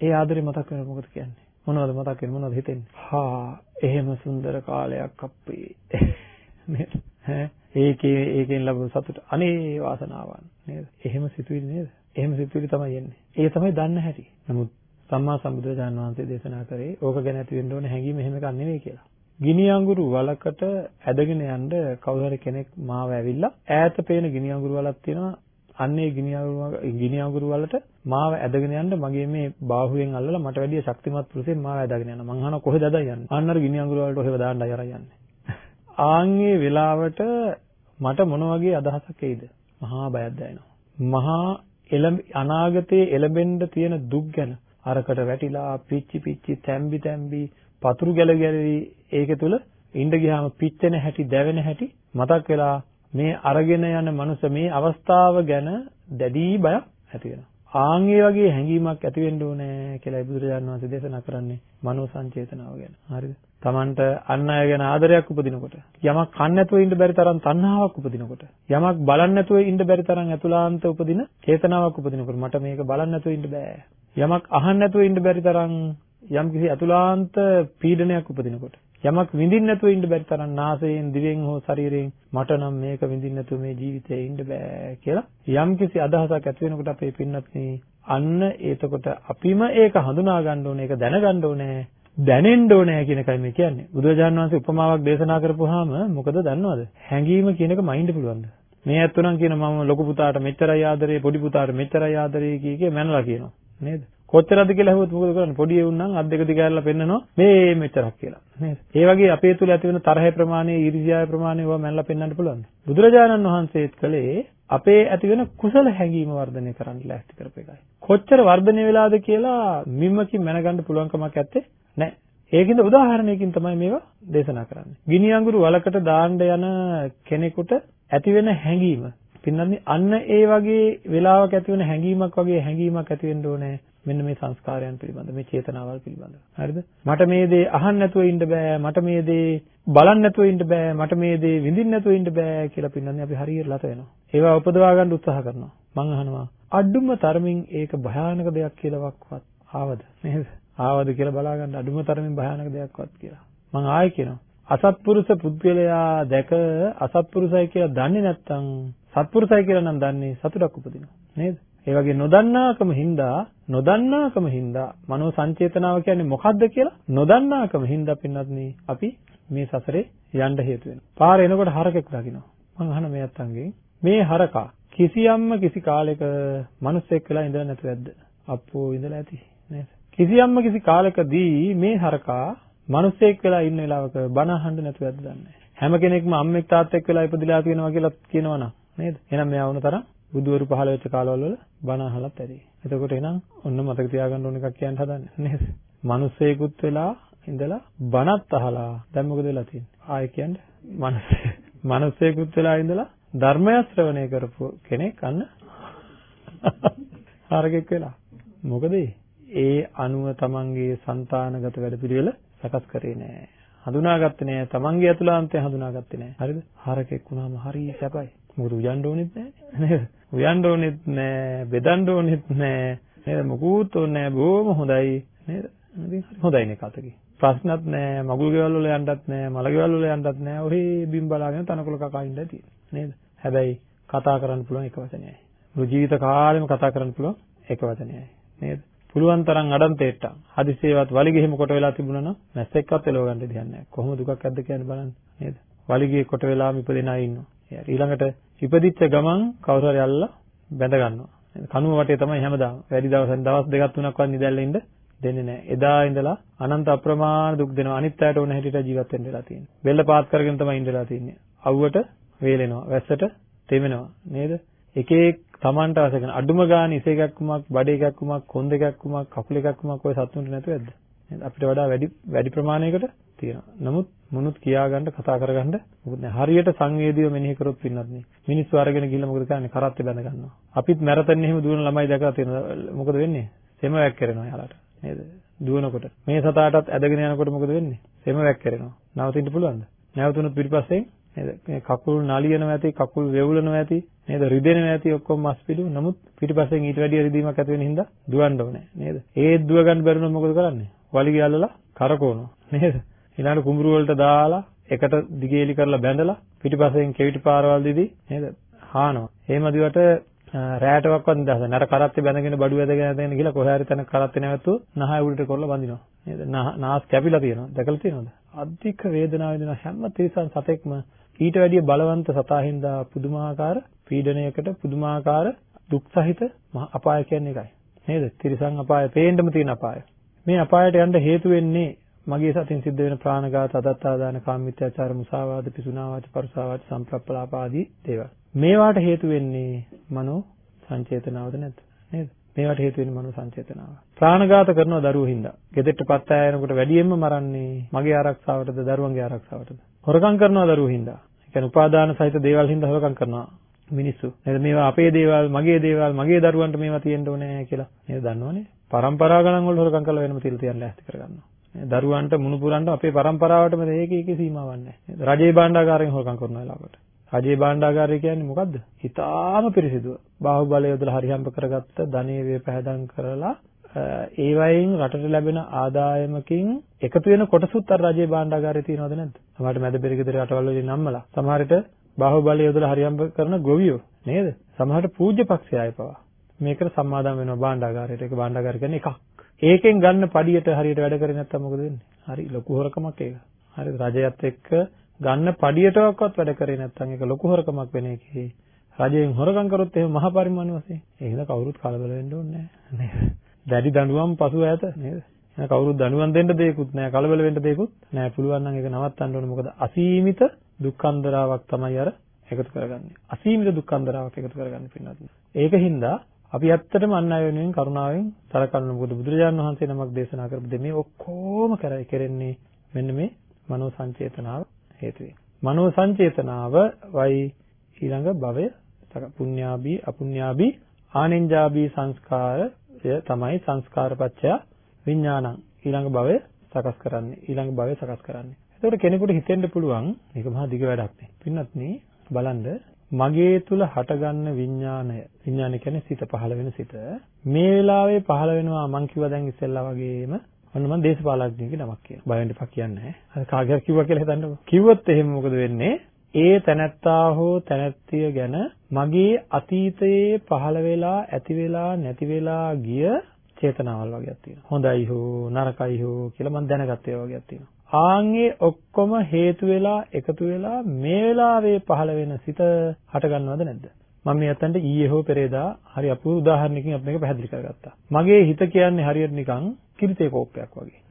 ඒ ආදරේ මතක් කරනකොට මොකද කියන්නේ? මොනවද මතක් වෙන්නේ මොනවද හිතෙන්නේ? හා එහෙම සුන්දර කාලයක් අප්පේ. නේද? ඈ ඒකේ ඒකෙන් ලැබුණු සතුට අනේ වාසනාවන් නේද? එහෙම සිතුවිලි නේද? එහෙම සිතුවිලි තමයි එන්නේ. ඒ තමයි දන්න හැටි. නමුත් සම්මා සම්බුදුරජාණන් වහන්සේ දේශනා කරේ ඕක ගැන ඇති වෙන්න ඕනේ හැඟීම එහෙම එකක් නෙවෙයි කියලා. ගිනි අඟුරු වලකට ඇදගෙන යන්න කවුරු හරි කෙනෙක් මාව ඇවිල්ලා ඈත පේන ගිනි අඟුරු වලක් තියෙනවා අන්නේ ගිනි අඟුරු ගිනි අඟුරු වලට මාව ඇදගෙන යන්න මගේ මේ බාහුවෙන් අල්ලලා මට වැඩිය ශක්තිමත් පුරුෂයෙක් මාව ඇදගෙන යනවා. මං අහනවා කොහෙද ඇදලා යන්නේ? අන්න අර ගිනි අඟුරු වලට ඔහෙව දාන්නයි අරන් යන්නේ. ආන්ගේ වෙලාවට මට මොන වගේ අදහසක් එයිද? මහා බයක් දැනෙනවා. මහා එළඹ අනාගතයේ එළඹෙන්න තියෙන දුක් ගැන අරකට වැටිලා පිච්චි පිච්චි තැම්බි තැම්බි පතුරු ගැල ගැලවි ඒක තුල ඉඳ ගියාම පිච්චෙන හැටි දැවෙන හැටි මතක් වෙලා මේ අරගෙන යන මනුස්ස මේ අවස්ථාව ගැන දැඩි බයක් ඇති වෙනවා. ආන් ඒ වගේ හැඟීමක් ඇති වෙන්න ඕනේ කියලා බුදුරජාණන් වහන්සේ දේශනා කරන්නේ මනෝ සංචේතනාව ගැන. හරිද? Tamanට අන් අය ගැන ආදරයක් උපදිනකොට යමක් කන්න නැතුව ඉන්න බැරි තරම් තණ්හාවක් උපදිනකොට යමක් බලන්න නැතුව ඉන්න බැරි තරම් අතුලාන්ත උපදින චේතනාවක් උපදිනකොට මට මේක බලන්න නැතුව ඉන්න බෑ. යමක් අහන්න නැතුව ඉන්න බැරි තරම් යම්කිසි අතුලාන්ත පීඩනයක් උපදිනකොට යමක් විඳින්න නැතුව ඉන්න බැරි තරම් නාසයෙන් දිවෙන් හෝ ශරීරයෙන් මට නම් මේක විඳින්න නැතුව මේ ජීවිතේ ඉන්න බෑ කියලා යම්කිසි අදහසක් ඇති වෙනකොට අපේ පින්නත් අන්න එතකොට අපිම ඒක හඳුනා ගන්න ඕනේ ඒක දැනගන්න ඕනේ දැනෙන්න ඕනේ කියන එකයි මේ කියන්නේ. බුදුරජාණන් වහන්සේ උපමාවක් දේශනා කරපුවාම මොකද දන්නවද? හැඟීම කියන එක මයින්ඩ් පුළුවන්ද? මේ ඇත්ත නම් කියන මම ලොකු පුතාට මෙච්චරයි ආදරේ පොඩි පුතාට මෙච්චරයි ආදරේ කිය කිය මැනලා කියනවා. නේද? කොච්චරද කියලා අහුවොත් මොකද කරන්නේ? පොඩි එවුන්නම් අත් දෙක දිගහැරලා පෙන්නනවා මේ මෙච්චරක් කියලා. නේද? ඒ වගේ අපේ තුල ඇති වෙන තරහේ ප්‍රමාණය, ඊර්ෂ්‍යාවේ ප්‍රමාණය ඒවා මැනලා පෙන්වන්න පුළුවන්. බුදුරජාණන් වහන්සේත් කළේ අපේ ඇති වෙන කුසල හැඟීම වර්ධනය කරන්න ලෑස්ති කරපු එකයි. කොච්චර වර්ධනය වෙලාද කියලා මිම්මකින් මැනගන්න පුළුවන් කමක් නැත්තේ නෑ. ඒකින්ද උදාහරණයකින් තමයි මේවා දේශනා කරන්නේ. ගිනි අඟුරු වලකට දාන්න යන කෙනෙකුට ඇති වෙන හැඟීම පින්නන්නේ අන්න ඒ වගේ වෙලාවක ඇති වෙන හැඟීමක් වගේ හැඟීමක් ඇති වෙන්න ඕනේ මෙන්න මේ සංස්කාරයන් පිළිබඳ මේ චේතනාවල් පිළිබඳ. හරිද? මට මේ දේ අහන්න නැතුව ඉන්න බෑ මට මේ දේ බලන්න නැතුව ඉන්න බෑ මට මේ දේ විඳින්න නැතුව ඉන්න බෑ කියලා පින්නන්නේ අපි හරියට ලත වෙනවා. ඒවා උපදවා ගන්න උත්සාහ කරනවා. මං අහනවා අඩුම තරමින් ඒක භයානක දෙයක් කියලාවත් ආවද? නේද? ආවද කියලා බලා ගන්න අඩුම තරමින් භයානක දෙයක්වත් කියලා. මං ආයෙ කියනවා අසත්පුරුෂ පුද්ගලයා දැක අසත්පුරුෂයි කියලා දන්නේ නැත්නම් සත්පුරුෂයි කියලා නම් දන්නේ සතුටක් උපදිනවා නේද? ඒ වගේ නොදන්නාකම හින්දා නොදන්නාකම හින්දා මනෝ සංචේතනාව කියන්නේ මොකද්ද කියලා නොදන්නාකම හින්දා පින්නත් අපි මේ සසරේ යන්න හේතු වෙනවා. පාර එනකොට හරකෙක් දකින්නවා. මං අහන මේ අත්තන්ගෙන් මේ හරකා කිසියම්ම කිසි කාලයක මිනිස්සෙක් වෙලා ඉඳලා නැතුව ඇද්ද? අප්පෝ ඉඳලා ඇති නේද? කිසියම්ම කිසි කාලයකදී මේ හරකා මිනිස්සෙක් වෙලා ඉන්න වෙලාවක බණ අහන්න නැතුව ඇද්ද දන්නේ හැම කෙනෙක්ම අම්මෙක් තාත්තෙක් වෙලා ඉපදිලා තියෙනවා කියලා කියනවනම් නේද? එහෙනම් මෙයා වුණ තරම් බුදුවරු පහළ වෙච්ච කාලවල වල බණ අහලත් ඇති. එතකොට එහෙනම් ඔන්න මතක තියාගන්න ඕන එකක් කියන්න හදන්නේ නේද? මිනිස්සෙකුත් වෙලා ඉඳලා බණත් අහලා දැන් මොකද වෙලා තියෙන්නේ? ආයෙ කියන්නේ මිනිස්සේ මිනිස්සෙකුත් වෙලා ඉඳලා ධර්මය ශ්‍රවණය කරපු කෙනෙක් අන්න හරකෙක් වෙලා. මොකද ඒ අනුව තමන්ගේ సంతానගත වැඩපිළිවෙල සකස් කරේ නෑ. හඳුනාගත්තේ නෑ තමන්ගේ අතුලාන්තය හඳුනාගත්තේ නෑ. හරිද? හරකෙක් වුණාම හරි සැපයි. මොකද උයන්න ඕනෙත් නැහැ නේද? උයන්න ඕනෙත් නැහැ, බෙදන්න ඕනෙත් නැහැ. නේද? මොකුත් ඕනේ නැහැ. බොහොම හොඳයි නේද? ඉතින් හරි හොඳයිනේ කතකේ. ප්‍රශ්නත් නැහැ, මගුල් ගෙවල් වල යන්නත් නැහැ, මල ගෙවල් වල යන්නත් නැහැ. ඔහේ බිම් බලාගෙන තනකොළ කකා ඉඳලා තියෙන්නේ නේද? හැබැයි කතා කරන්න පුළුවන් එක වචනයයි. මුළු ජීවිත කාලෙම කතා කරන්න පුළුවන් එක වචනයයි නේද? පුළුවන් තරම් අඩන්තේට්ටම් හදිසියේවත් වලිගෙහිම කොට වෙලා තිබුණා නම් මැස්සෙක්වත් එලව ගන්න දෙයක් නැහැ. කොහොම දුකක් ඇද්ද කියන්නේ බලන්න නේද? වලිගේ කොට වෙලාම ඉපදෙන අය ඉන්නවා. ඊළඟට ඉපදිච්ච ගමන් කවුරු හරි අල්ලලා බැඳ ගන්නවා. කනුව වටේ තමයි හැමදාම. වැඩි දවසෙන් දවස් දෙකක් තුනක්වත් නිදැල්ල ඉන්න දෙන්නේ නැහැ. එදා ඉඳලා අනන්ත අප්‍රමාණ දුක් දෙනවා. අනිත් අයට ඕන හැටියට ජීවත් වෙන්න වෙලා තියෙන්නේ. බෙල්ල පාත් කරගෙන තමයි ඉඳලා තියෙන්නේ. අවුවට වේලෙනවා. වැස්සට තෙමෙනවා. නේද? එක එක Tamanට අවශ්‍ය කරන අඩුම ගාන ඉසේ එකක්කුමක්, බඩ එකක්කුමක්, කොන්ද එකක්කුමක්, කකුල එකක්කුමක් ඔය සතුන්ට නැතුව ඇද්ද? අපිට වඩා වැඩි වැඩි ප්‍රමාණයකට තියෙනවා. නමුත් මොනුත් කියාගන්න කතා කරගන්න මොකද හරියට සංවේදීව මෙනෙහි කරොත් පින්නත් නේ. මිනිස්සු අරගෙන ගිහලා මොකද කරන්නේ? කරත්තේ බැඳ ගන්නවා. අපිත් මැරතන් එහෙම දුවන ළමයි දැකලා තියෙනවා. මොකද වෙන්නේ? සෙම වැක්කිරෙනවා යාලට. නේද? දුවනකොට. මේ සතාටත් ඇදගෙන යනකොට මොකද වෙන්නේ? සෙම වැක්කිරෙනවා. නවතින්න පුළුවන්ද? නැවතුනොත් පිටිපස්සෙන් නේද? මේ කකුල් නලියනවා ඇති, කකුල් වෙවුලනවා ඇති, නේද? රිදෙනවා ඇති ඔක්කොම මස් පිළු. නමුත් පිටිපස්සෙන් ඊට වැඩිය රිදීමක් ඇති වෙන හින්දා දුවන්න ඕනේ නේද? ඒත් දුව ගන්න බැරුණොත් මොකද කරන්නේ? වලිගය අල්ලලා කරකවනවා නේද? ඊළඟ කුඹුරු වලට දාලා එකට දිගේලි කරලා බැඳලා පිටිපස්සෙන් කෙවිටි පාරවල් දිදී නේද? හානවා. එහෙම දිවට රැයටවත් නිදහස නැහැ. අර කරත්තේ බැඳගෙන බඩු ඇදගෙන ඇදගෙන ගිහලා කොහේ හරි තැනක කරත්තේ නැවතුව නහය උඩට කරලා බඳිනවා. නේද? නාස් කැපිලා තියෙනවා. දැකලා තියෙනවද? අධික වේදනාව වෙන හැම තිරසන් සතෙක්ම ඊට වැඩිය බලවන්ත සතා හින්දා පුදුමාකාර පීඩනයකට පුදුමාකාර දුක් සහිත අපාය කියන්නේ ඒකයි. නේද? තිරසන් අපාය, පේන්නම තියෙන අපාය. මේ අපායට යන්න හේතු වෙන්නේ මගේ සතින් සිද්ධ වෙන ප්‍රාණඝාත, අදත්තාදාන, කාමමිත්‍යාචාර, මුසාවාද, පිසුනාවාද, පරුසාවාද, සම්ප්‍රප්පලාප ආදී දේවල්. මේවාට හේතු වෙන්නේ මනෝ සංචේතනාවද නැද්ද? නේද? මේවට හේතු වෙන්නේ මනෝ සංචේතනාව. ප්‍රාණඝාත කරනවා දරුවෝ හින්දා. ගෙදරට පත් අය යනකොට වැඩියෙන්ම මරන්නේ මගේ ආරක්ෂාවටද දරුවන්ගේ ආරක්ෂාවටද? හොරකම් කරනවා දරුවෝ හින්දා. ඒ කියන්නේ උපාදාන සහිත දේවල් හින්දා හොරකම් කරනවා මිනිස්සු. නේද? මේවා අපේ දේවල්, මගේ දේවල්, මගේ දරුවන්ට මේවා තියෙන්න ඕනේ කියලා නේද දන්නවනේ. පරම්පරා ගණන් වල හොරකම් කරලා වෙනම තියලා තියන්න ලෑස්ති කරගන්නවා. දරුවන්ට මුණුපුරන්න අපේ પરම්පරාවටම ඒක ඒකේ සීමාවක් නැහැ. රජේ භාණ්ඩාගාරයෙන් හොරකම් කරන වෙලාවට. රජේ භාණ්ඩාගාරය කියන්නේ මොකද්ද? ඊටාම පිරිසිදුව. බාහුවලය යොදලා හරියම්ප කරගත්ත ධනෙ වේ පැහැදම් කරලා ඒ වයින් රටට ලැබෙන ආදායමකින් එකතු වෙන කොටසුත් අර රජයේ භාණ්ඩාගාරයේ තියෙනවද නැද්ද? සමහරට මැද පෙරගෙදර රටවල් වලින් නම්මලා. සමහරට බාහුවලය යොදලා හරියම්ප කරන ගොවියෝ නේද? සමහරට පූජ්‍ය පක්ෂය අය පවා. මේකට සම්මාදම් වෙනවා භාණ්ඩාගාරයට. ඒක භාණ්ඩාගාර කියන්නේ එකක්. ඒකෙන් ගන්න පඩියට හරියට වැඩ කරේ නැත්තම් මොකද වෙන්නේ? හරි ලොකු හොරකමක් ඒක. හරිද? රජයත් එක්ක ගන්න පඩියටවත් වැඩ කරේ නැත්තම් ඒක ලොකු හොරකමක් වෙන එකේ. රජයෙන් හොරකම් කරොත් එහෙම මහා පරිමාණ වශයෙන්. ඒ හින්දා කවුරුත් කලබල වෙන්න ඕනේ නැහැ. දැඩි දඬුවම් පසු ඈත නේද? එහෙනම් කවුරුත් දඬුවම් දෙන්න දෙයක්වත් නැහැ. කලබල වෙන්න දෙයක්වත් නැහැ. පුළුවන් නම් ඒක නවත්තන්න ඕනේ. මොකද අසීමිත දුක්ඛන්දරාවක් තමයි අර එකතු කරගන්නේ. අසීමිත දුක්ඛන්දරාවක් එකතු කරගන්න පින්නත්. ඒක හින්දා අපි ඇත්තටම අන් අය වෙනුවෙන් කරුණාවෙන් සලකන්න මොකද බුදුරජාණන් වහන්සේ නමක් දේශනා කරපු දෙමේ ඔක්කොම කරයි කෙරෙන්නේ මෙන්න මේ මනෝ සංචේතනාව හේතුවෙන්. මනෝ සංචේතනාව වයි ඊළඟ භවය පුඤ්ඤාභී අපුඤ්ඤාභී ආනෙන්ජාභී සංස්කාරය තමයි සංස්කාරපච්චය විඥානං ඊළඟ භවය සකස් කරන්නේ ඊළඟ භවය සකස් කරන්නේ. එතකොට කෙනෙකුට හිතෙන්න පුළුවන් මේක මහා දිග වැඩක් නේ. පින්නත් බලන්න මගේ තුල හටගන්න විඥාණය විඥානය කියන්නේ සිත පහළ වෙන සිත මේ වෙලාවේ පහළ වෙනවා මං කිව්වා දැන් ඉස්සෙල්ලා වගේම ඔන්න මම දේශපාලඥයෙක්ගේ නමක් කියනවා. බය වෙන්න එපා කියන්නේ නැහැ. අර කාගෙන් කිව්වා කියලා හිතන්නකෝ. කිව්වොත් එහෙම මොකද වෙන්නේ? ඒ තැනැත්තා හෝ තැනැත්තිය ගැන මගේ අතීතයේ පහළ වෙලා ඇති වෙලා නැති වෙලා ගිය චේතනාවල් වගේක් තියෙනවා. හොඳයි හෝ නරකයි හෝ කියලා මම දැනගත්ත ඒවා වගේක් තියෙනවා. ආන්ගේ ඔක්කොම හේතු වෙලා එකතු වෙලා මේ වෙලාවේ පහළ වෙන සිත හට ගන්නවද නැද්ද? මම මේ අතන්ට ඊයේ හෝ පෙරේදා හරි අපූර්ව උදාහරණයකින් අපි මේක පැහැදිලි කරගත්තා. මගේ හිත කියන්නේ හරියට නිකන් කිරිතේ කෝප්පයක් වගේ.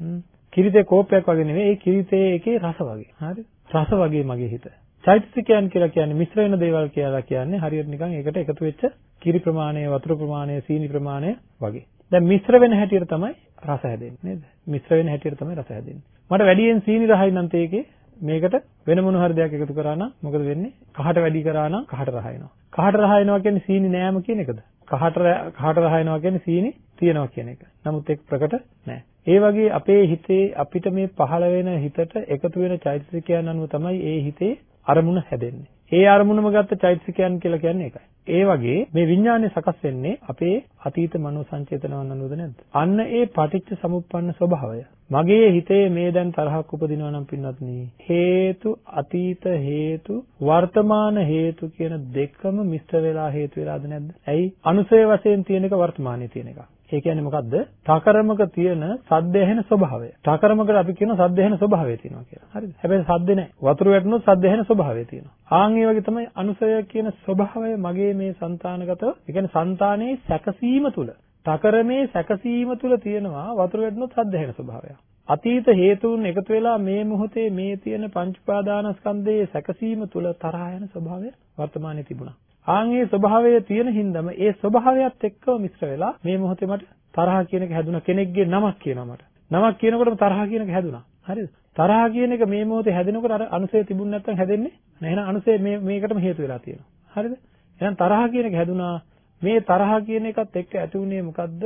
කිරිතේ කෝප්පයක් වගේ නෙවෙයි ඒ කිරිතේ එකේ රස වගේ. හරි? රස වගේ මගේ හිත. චෛතසිකයන් කියලා කියන්නේ මිශ්‍ර වෙන දේවල් කියලා කියන්නේ හරියට නිකන් ඒකට එකතු වෙච්ච කිරි ප්‍රමාණය, වතුර ප්‍රමාණය, සීනි ප්‍රමාණය වගේ. දැන් මිශ්‍ර වෙන හැටියට තමයි රස හැදෙන්නේ නේද? මිශ්‍ර වෙන හැටියට තමයි රස හැදෙන්නේ. මට වැඩියෙන් සීනි රහයි නම් තේකේ මේකට වෙන මොන හරි දෙයක් එකතු කරා නම් මොකද වෙන්නේ? කහට වැඩි කරා නම් කහට රහ එනවා. කහට රහ එනවා කියන්නේ සීනි නෑම කියන එකද? කහට කහට රහ එනවා කියන්නේ සීනි තියනවා කියන එක. නමුත් ඒක ප්‍රකට නෑ. ඒ වගේ අපේ හිතේ අපිට මේ පහළ වෙන හිතට එකතු වෙන චෛතසිකයන් අනුව තමයි ඒ හිතේ අරමුණ හැදෙන්නේ. ඒ අරමුණම ගත්ත චෛතසිකයන් කියලා කියන්නේ ඒකයි. ඒ වගේ මේ විඥානය සකස් වෙන්නේ අපේ අතීත මනෝ සංචේතනවන් අනුවද නැද්ද? අන්න ඒ පටිච්ච සමුප්පන්න ස්වභාවය. මගේ හිතේ මේ දැන් තරහක් උපදිනවා නම් පින්වත්නි හේතු අතීත හේතු වර්තමාන හේතු කියන දෙකම මිශ්‍ර වෙලා හේතු වෙලාද නැද්ද? ඇයි? අනුසය වශයෙන් තියෙන එක වර්තමානයේ තියෙන එකක්. ඒ කියන්නේ මොකද්ද? ඨකරමක තියෙන සද්ද ඇහෙන ස්වභාවය. ඨකරමකට අපි කියන සද්ද ඇහෙන ස්වභාවය තියෙනවා කියලා. හරිද? හැබැයි සද්ද නැහැ. වතුර වැටුණොත් සද්ද ඇහෙන ස්වභාවය තියෙනවා. ආන් ඒ වගේ තමයි අනුසය කියන ස්වභාවය මගේ මේ సంతානගතව, ඒ කියන්නේ సంతානයේ සැකසීම තුල, ඨකරමේ සැකසීම තුල තියෙනවා වතුර වැටුණොත් සද්ද ඇහෙන ස්වභාවය. අතීත හේතුන් එකතු වෙලා මේ මොහොතේ මේ තියෙන පංච උපාදානස්කන්ධයේ සැකසීම තුල තරහ යන ස්වභාවය වර්තමානයේ තිබුණා. ආන් ඒ ස්වභාවය තියෙන හින්දාම ඒ ස්වභාවයත් එක්කම මිශ්‍ර වෙලා මේ මොහොතේ මට තරහ කියන එක හැදුනා කෙනෙක්ගේ නමක් කියනවා මට. නමක් කියනකොටම තරහ කියන එක හැදුනා. හරිද? තරහ කියන එක මේ මොහොතේ හැදෙනකොට අර අනුසය තිබුණ නැත්නම් හැදෙන්නේ නැහැ. එහෙනම් අනුසය මේ මේකටම හේතු වෙලා තියෙනවා. හරිද? එහෙනම් තරහ කියන එක හැදුනා. මේ තරහ කියන එකත් එක්ක ඇති වුණේ මොකද්ද?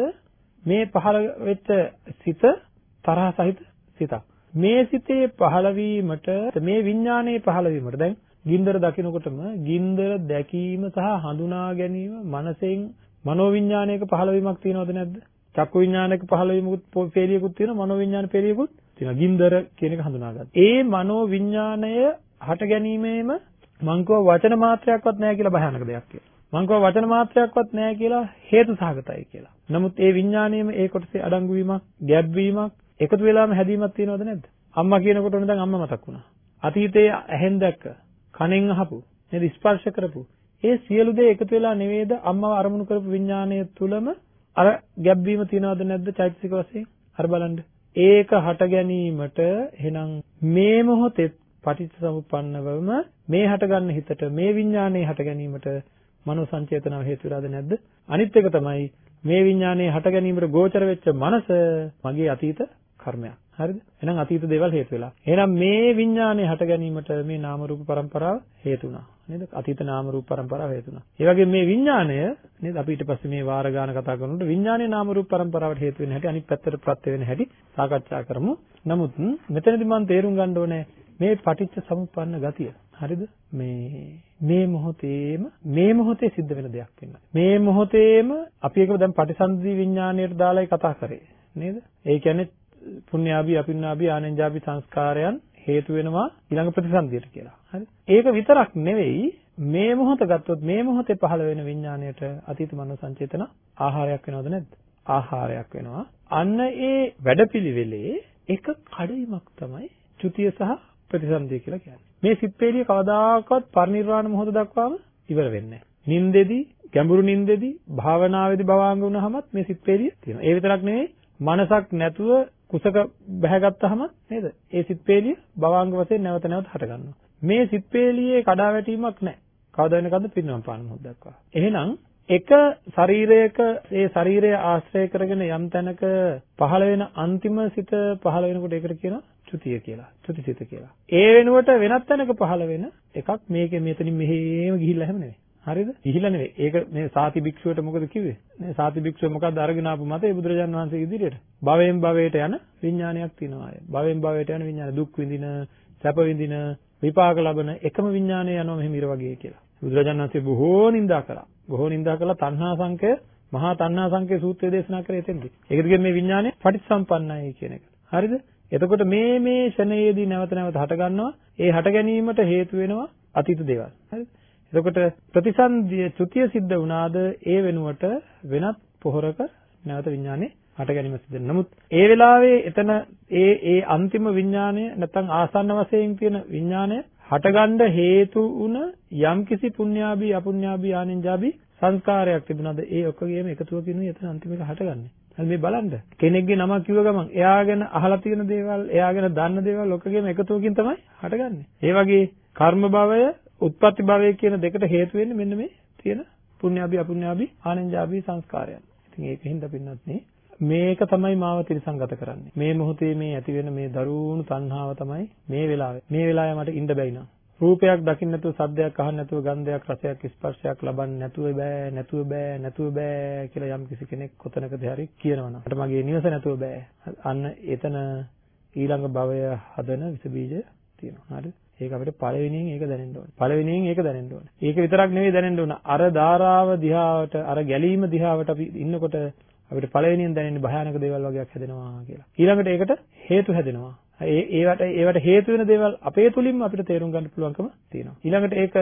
මේ පහළ වෙච්ච සිත තරහ සහිත සිතක්. මේ සිතේ පහළවීමට මේ විඥානයේ පහළවීමට දැන් ගින්දර දකිනකොටම ගින්දර දැකීම සහ හඳුනා ගැනීම මනසෙන් මනෝවිඤ්ඤාණයක පහළවීමක් තියෙනවද නැද්ද? චක්කු විඤ්ඤාණයක පහළවීමකුත් පෙළියකුත් තියෙනවා මනෝවිඤ්ඤාණ පෙළියකුත් තියෙනවා. ගින්දර කියන එක හඳුනාගන්න. ඒ මනෝවිඤ්ඤාණය හට ගැනීමේම මං වචන මාත්‍රයක්වත් නැහැ කියලා භයානක දෙයක් කියලා. මං වචන මාත්‍රයක්වත් නැහැ කියලා හේතු සහගතයි කියලා. නමුත් ඒ විඤ්ඤාණයම ඒ කොටසේ අඩංගු වීමක්, ගැබ් වීමක්, එකතු වෙලාම හැදීමක් තියෙනවද නැද්ද? අම්මා කියනකොට ඕන දැන් අම්මා මතක් වුණා. අතීතයේ ඇහෙන් දැක්ක කනෙන් අහපු නේද? ස්පර්ශ කරපු. ඒ සියලු දේ එකතු වෙලා නෙවෙයිද අම්මව අරමුණු කරපු විඥාණය තුලම අර ගැබ්වීම තියනවද නැද්ද චෛතසික වශයෙන්? අර බලන්න. ඒක හට ගැනීමට එහෙනම් මේ මොහොතේ පටිච්චසමුප්පන්නවම මේ හටගන්න හිතට මේ විඥානයේ හට ගැනීමට මනෝ සංචේතනාව හේතු වෙලාද නැද්ද? අනිත් එක තමයි මේ විඥානයේ හට ගැනීමට ගෝචර වෙච්ච මනස මගේ අතීත කර්මයක්. හරිද? එහෙනම් අතීත දේවල් හේතු වෙලා. එහෙනම් මේ විඥානය හට ගැනීමට මේ නාම රූප પરම්පරාව හේතු වුණා. නේද? අතීත නාම රූප પરම්පරාව හේතු වුණා. ඒ වගේම මේ විඥානය නේද අපි ඊට පස්සේ මේ වාර ගාන කතා කරනකොට විඥානයේ නාම රූප પરම්පරාවට හේතු වෙන හැටි අනිත් පැත්තට ප්‍රත්‍ය වෙන හැටි සාකච්ඡා කරමු. නමුත් මෙතනදී මම තේරුම් ගන්න ඕනේ මේ පටිච්ච සමුප්පන්න ගතිය. හරිද? මේ මේ මොහොතේම මේ මොහොතේ සිද්ධ වෙන දෙයක් වෙනවා. මේ මොහොතේම අපි ඒක දැන් පටිසන්ධි විඥාණයට දාලායි කතා කරේ. නේද? ඒ කියන්නේ පුණ්‍යාභි අපින්නාභි ආනෙන්ජාභි සංස්කාරයන් හේතු වෙනවා ඊළඟ ප්‍රතිසන්දියට කියලා. හරි. ඒක විතරක් නෙවෙයි මේ මොහොත ගත්තොත් මේ මොහොතේ පහළ වෙන විඥාණයට අතීත මනෝ සංචේතන ආහාරයක් වෙනවද නැද්ද? ආහාරයක් වෙනවා. අන්න ඒ වැඩපිළිවෙලේ එක කඩයිමක් තමයි චුතිය සහ ප්‍රතිසන්දිය කියලා කියන්නේ. මේ සිත්පේලිය කවදාකවත් පරිනිර්වාණ මොහොත දක්වාම ඉවර වෙන්නේ නැහැ. නින්දෙදී ගැඹුරු නින්දෙදී භාවනාවේදී භවාංග වුණාමත් මේ සිත්පේලිය තියෙනවා. ඒ විතරක් නෙවෙයි මනසක් නැතුව කුසක බැහැගත්තාම නේද? ඒ සිත්පේලිය භවාංග වශයෙන් නැවත නැවත හට ගන්නවා. මේ සිත්පේලියේ කඩාවැටීමක් නැහැ. කවදා වෙනකන්ද පිරිනවම් පාන මොහොත දක්වා. එහෙනම් එක ශරීරයක ඒ ශරීරය ආශ්‍රය කරගෙන යම් තැනක පහළ වෙන අන්තිම සිත පහළ වෙනකොට ඒකට කියනවා චුතිය කියලා. චුතිසිත කියලා. ඒ වෙනුවට වෙනත් තැනක පහළ වෙන එකක් මේකේ මෙතනින් මෙහෙම ගිහිල්ලා හැම නෙවෙයි. හරිද? ගිහිල්ලා නෙවෙයි. ඒක මේ සාති භික්ෂුවට මොකද කිව්වේ? මේ සාති භික්ෂුව මොකද්ද අරගෙන ආපු මතේ බුදුරජාන් වහන්සේ ඉදිරියට? භවයෙන් භවයට යන විඥානයක් තියෙනවා. භවයෙන් භවයට යන විඥාන දුක් විඳින, සැප විඳින, විපාක ලබන එකම විඥානය යනවා මෙහෙම ඉර වගේ කියලා. බුදුරජාණන් වහන්සේ බොහෝ නිඳා කරා. බොහෝ නිඳා කළා තණ්හා සංකය, මහා තණ්හා සංකය සූත්‍රය දේශනා කරේ එතෙන්දී. ඒකද කියන්නේ මේ විඥානය පටිච්චසම්පන්නයි කියන එක. හරිද? එතකොට මේ මේ ෂණයේදී නැවත නැවත හට ගන්නවා. ඒ හට ගැනීමට හේතු වෙනවා අතීත දේවල්. හරිද? එතකොට ප්‍රතිසන්දිය චුතිය සිද්ධ වුණාද ඒ වෙනුවට වෙනත් පොහොරක නැවත විඥානේ හට ගැනීම සිද්ධ නමුත් ඒ වෙලාවේ එතන ඒ ඒ අන්තිම විඥානය නැත්නම් ආසන්න වශයෙන් තියෙන විඥානය හටගන්න හේතු වුණ යම්කිසි පුණ්‍යාභි අපුණ්‍යාභි ආනින්ජාභි සංස්කාරයක් තිබුණාද ඒ ඔක්කොගේම එකතුවකිනුයි එතන අන්තිම එක හටගන්නේ. හරි මේ බලන්න. කෙනෙක්ගේ නම කිව්ව ගමන් එයා ගැන අහලා තියෙන දේවල්, එයා ගැන දන්න දේවල් ඔක්කොගේම එකතුවකින් තමයි හටගන්නේ. ඒ වගේ කර්ම භවය, උත්පත්ති භවය කියන දෙකට හේතු වෙන්නේ මෙන්න මේ තියෙන පුණ්‍යාභි අපුණ්‍යාභි ආනින්ජාභි සංස්කාරයන්. ඉතින් ඒකෙන්ද පින්නත් නේ මේක තමයි මාව තිරසංගත කරන්නේ. මේ මොහොතේ මේ ඇති වෙන මේ දරුණු තණ්හාව තමයි මේ වෙලාවේ. මේ වෙලාවේ මට ඉන්න බැයි නා. රූපයක් දකින්න නැතුව සද්දයක් අහන්න නැතුව ගන්ධයක් රසයක් ස්පර්ශයක් ලබන්න නැතුව බෑ නැතුව බෑ නැතුව බෑ කියලා යම් කිසි කෙනෙක් කොතනකදී හරි කියනවනම් මට මගේ නිවස නැතුව බෑ. අන්න එතන ඊළඟ භවය හදන විස බීජ තියෙනවා. හරිද? ඒක අපිට පළවෙනියෙන් ඒක දැනෙන්න ඕනේ. පළවෙනියෙන් ඒක දැනෙන්න ඕනේ. ඒක විතරක් නෙවෙයි දැනෙන්න ඕන. අර ධාරාව දිහාවට, අර ගැලීම දිහාවට අපි ඉන්නකොට අපිට පළවෙනියෙන් දැනෙන්නේ භයානක දේවල් වගේක් හැදෙනවා කියලා. ඊළඟට ඒකට හේතු හැදෙනවා. ඒ ඒවට ඒවට හේතු වෙන දේවල් අපේ තුලින්ම අපිට තේරුම් ගන්න පුළුවන්කම තියෙනවා. ඊළඟට ඒක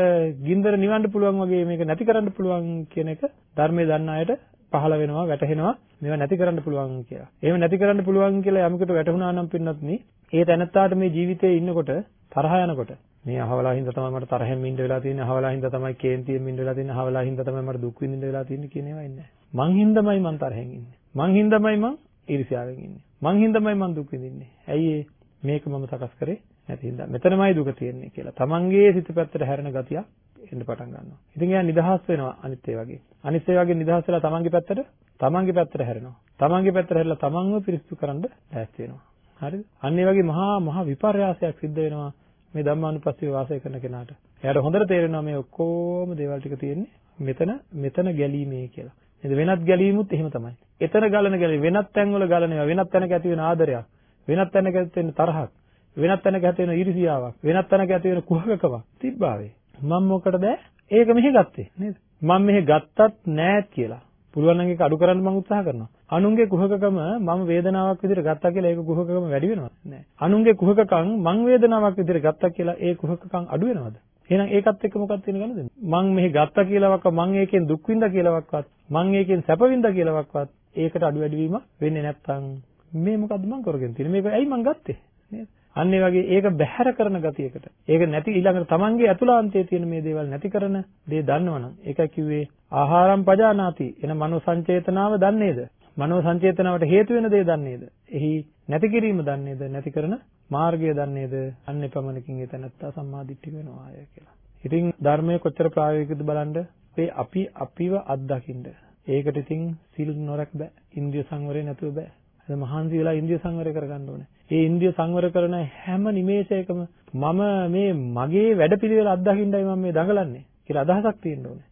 ගින්දර නිවන්න පුළුවන් වගේ මේක නැති කරන්න පුළුවන් කියන එක ධර්මයේ දන්න අයට පහළ වෙනවා වැටහෙනවා මේවා නැති කරන්න පුළුවන් කියලා. එහෙම නැති කරන්න පුළුවන් කියලා යමකට වැටහුණා නම් පින්නත් නේ ඒ තැනත්තාට මේ ජීවිතේ ඉන්නකොට තරහ යනකොට. මේ අහවලා හින්දා තමයි මට තරහෙන් ඉන්න වෙලා තියෙන්නේ අහවලා හින්දා තමයි කේන්තියෙන් ඉන්න වෙලා තියෙන්නේ අහවලා හින්දා තමයි මට දුක් විඳින්න වෙලා තියෙන්නේ කියන ඒවා ඉන්නේ. මං හින්දාමයි මං තරහෙන් ඉන්නේ. මං හින්දාමයි මං ඊර්ෂ්‍යාවෙන් ඉන්නේ. මං හින්දාමයි මං දුක් විඳින්නේ. ඇයි මේක මම සකස් කරේ නැති හින්දා. මෙතනමයි දුක තියෙන්නේ කියලා. තමන්ගේ සිත පැත්තට හැරෙන ගතිය එන්න පටන් ගන්නවා. ඉතින් එයා නිදහස් වෙනවා අනිත් ඒ වගේ. අනිත් ඒ වගේ නිදහස් වෙලා තමන්ගේ පැත්තට තමන්ගේ පැත්තට හැරෙනවා. තමන්ගේ පැත්තට හැරලා තමන්ව පිරිසිදු කරන්න ලෑස්ති වෙනවා. හරිද අන්න ඒ වගේ මහා මහා විපර්යාසයක් සිද්ධ වෙනවා මේ ධම්මානුපස්සීව වාසය කරන කෙනාට. එයාට හොඳට තේරෙනවා මේ ඔක්කොම දේවල් ටික තියෙන්නේ මෙතන මෙතන ගැලීමේ කියලා. නේද? වෙනත් ගැලීමුත් එහෙම තමයි. එතන ගලන ගැලී වෙනත් තැන්වල ගලන ඒවා වෙනත් තැනක ඇති වෙන ආදරයක්, වෙනත් තැනක ඇති වෙන තරහක්, වෙනත් තැනක ඇති වෙන ඊර්ෂියාවක්, වෙනත් තැනක ඇති වෙන කුහකකමක් තිබ්බාවේ. මම මොකටද ඒක මෙහි ගත්තේ නේද? මම මෙහි ගත්තත් නෑ කියලා. පුළුවන් නම් ඒක අඩු කරන්න මම උත්සාහ කරනවා. අනුන්ගේ කුහකකම මම වේදනාවක් විදිහට ගත්තා කියලා ඒක කුහකකම වැඩි වෙනවද? නෑ. අනුන්ගේ කුහකකම් මං වේදනාවක් විදිහට ගත්තා කියලා ඒ කුහකකම් අඩු වෙනවද? එහෙනම් ඒකත් එක්ක මොකක්ද තියෙන ගන්නද? මං මෙහි ගත්තා කියලාවත් මං ඒකෙන් දුක් විඳා කියලාවත් මං ඒකෙන් සැප විඳා කියලාවත් ඒකට අඩු වැඩි වීම වෙන්නේ නැත්තම් මේ මොකද්ද මං කරගෙන තියෙන්නේ? මේක ඇයි මං ගත්තේ? නේද? අන්න ඒ වගේ ඒක බැහැර කරන ගතියකට. ඒක නැති ඊළඟට තමන්ගේ අතුලාන්තයේ තියෙන මේ දේවල් නැති කරන දේ දන්නවනම් ඒකයි කිව්වේ ආහාරම් පජානාති එන මනෝ සංචේතනාව දන්නේද? මනෝ සංචේතනාවට හේතු වෙන දේ දන්නේද? එහි නැති කිරීම දන්නේද? නැති කරන මාර්ගය දන්නේද? අන්න එපමණකින් ඒ තැනත්තා සම්මාදිට්ඨික වෙනවා අය කියලා. ඉතින් ධර්මයේ කොච්චර ප්‍රායෝගිකද බලන්න අපේ අපි අපිව අත්දකින්න. ඒකට ඉතින් සිල් නොරක් බෑ. ඉන්ද්‍රිය සංවරය නැතුව බෑ. ඒ මහන්සි වෙලා ඉන්ද්‍රිය සංවරය කරගන්න ඕනේ. ඒ ඉන්ද්‍රිය සංවර කරන හැම නිමේෂයකම මම මේ මගේ වැඩපිළිවෙල අත්දකින්නයි මම මේ දඟලන්නේ කියලා අදහසක් තියෙන්න ඕනේ.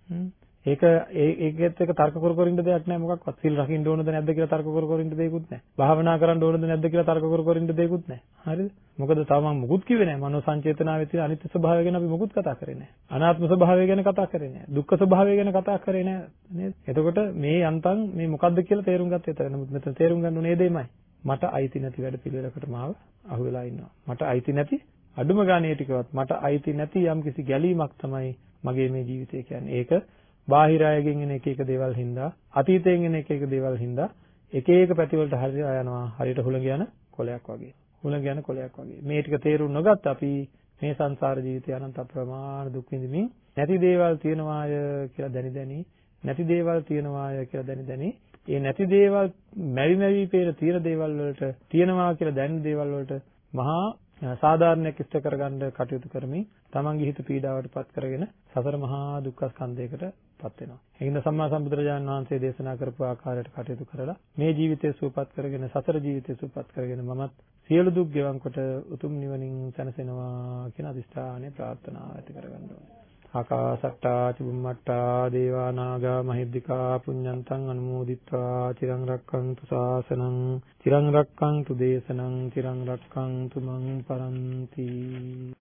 ඒක ඒකෙත් එක තර්ක කර කර ඉන්න දෙයක් නෑ මොකක්වත්. සිල් රකින්න ඕනද නැද්ද කියලා තර්ක කර කර ඉන්න දෙයක්වත් නෑ. භාවනා කරන්න ඕනද නැද්ද කියලා තර්ක කර කර ඉන්න දෙයක්වත් නෑ. හරිද? මොකද තව මම මුකුත් කිව්වේ නෑ. මනෝ සංචේතනාවේ තියෙන අනිත්‍ය ස්වභාවය ගැන අපි මුකුත් කතා කරේ නෑ. අනාත්ම ස්වභාවය ගැන කතා කරේ නෑ. දුක්ඛ ස්වභාවය ගැන කතා කරේ නෑ නේද? එතකොට මේ යන්තම් මේ මොකද්ද කියලා තේරුම් ගත්තේ එතන. නමුත් මෙතන තේරුම් ගන්න ඕනේ දෙයමයි. මට අයිති නැති වැඩ පිළිවෙලකට මාව අහු වෙලා ඉන්නවා. මට අයිති නැති අඩුම ගානේ ටිකවත් මට අයිති නැති යම්කිසි ගැලීමක් තමයි මගේ මේ ජීවිතය කියන්නේ. ඒක බාහිර අයගෙන් එන එක එක දේවල් හින්දා අතීතයෙන් එන එක එක දේවල් හින්දා එක එක පැතිවලට හරියට යනවා හරියට හුළඟ යන කොලයක් වගේ. හුළඟ යන කොලයක් වගේ. මේ ටික තේරුම් නොගත් අපි මේ සංසාර ජීවිතය අනන්ත අප්‍රමාණ දුක් විඳින්මින් නැති දේවල් තියනවාය කියලා දැනි දැනි නැති දේවල් තියනවාය කියලා දැනි දැනි ඒ නැති දේවල් මැවි මැවි පේන තියෙන දේවල් වලට තියනවා කියලා දැනෙන දේවල් වලට මහා සාධාරණයක් ඉෂ්ට කරගන්න කටයුතු කරමින් තමන්ගේ හිත පීඩාවට පත් කරගෙන සතර මහා දුක්ඛ ස්කන්ධයකට පත් වෙනවා. ඒකින්ද සම්මා සම්බුදුරජාණන් වහන්සේ දේශනා කරපු ආකාරයට කටයුතු කරලා මේ ජීවිතය සුවපත් කරගෙන සතර ජීවිතය සුවපත් කරගෙන මමත් සියලු දුක් ගෙවන් කොට උතුම් නිවනින් සැනසෙනවා කියන අදිෂ්ඨානය ප්‍රාර්ථනා ඇති කරගන්න ඕනේ. ආකාසට්ටා චුම්මට්ටා දේවා නාග මහිද්దికා පුඤ්ඤන්තං අනුමෝදිත්වා චිරං රක්ඛන්තු ශාසනං චිරං රක්ඛන්තු දේශනං චිරං රක්ඛන්තු මං පරන්ති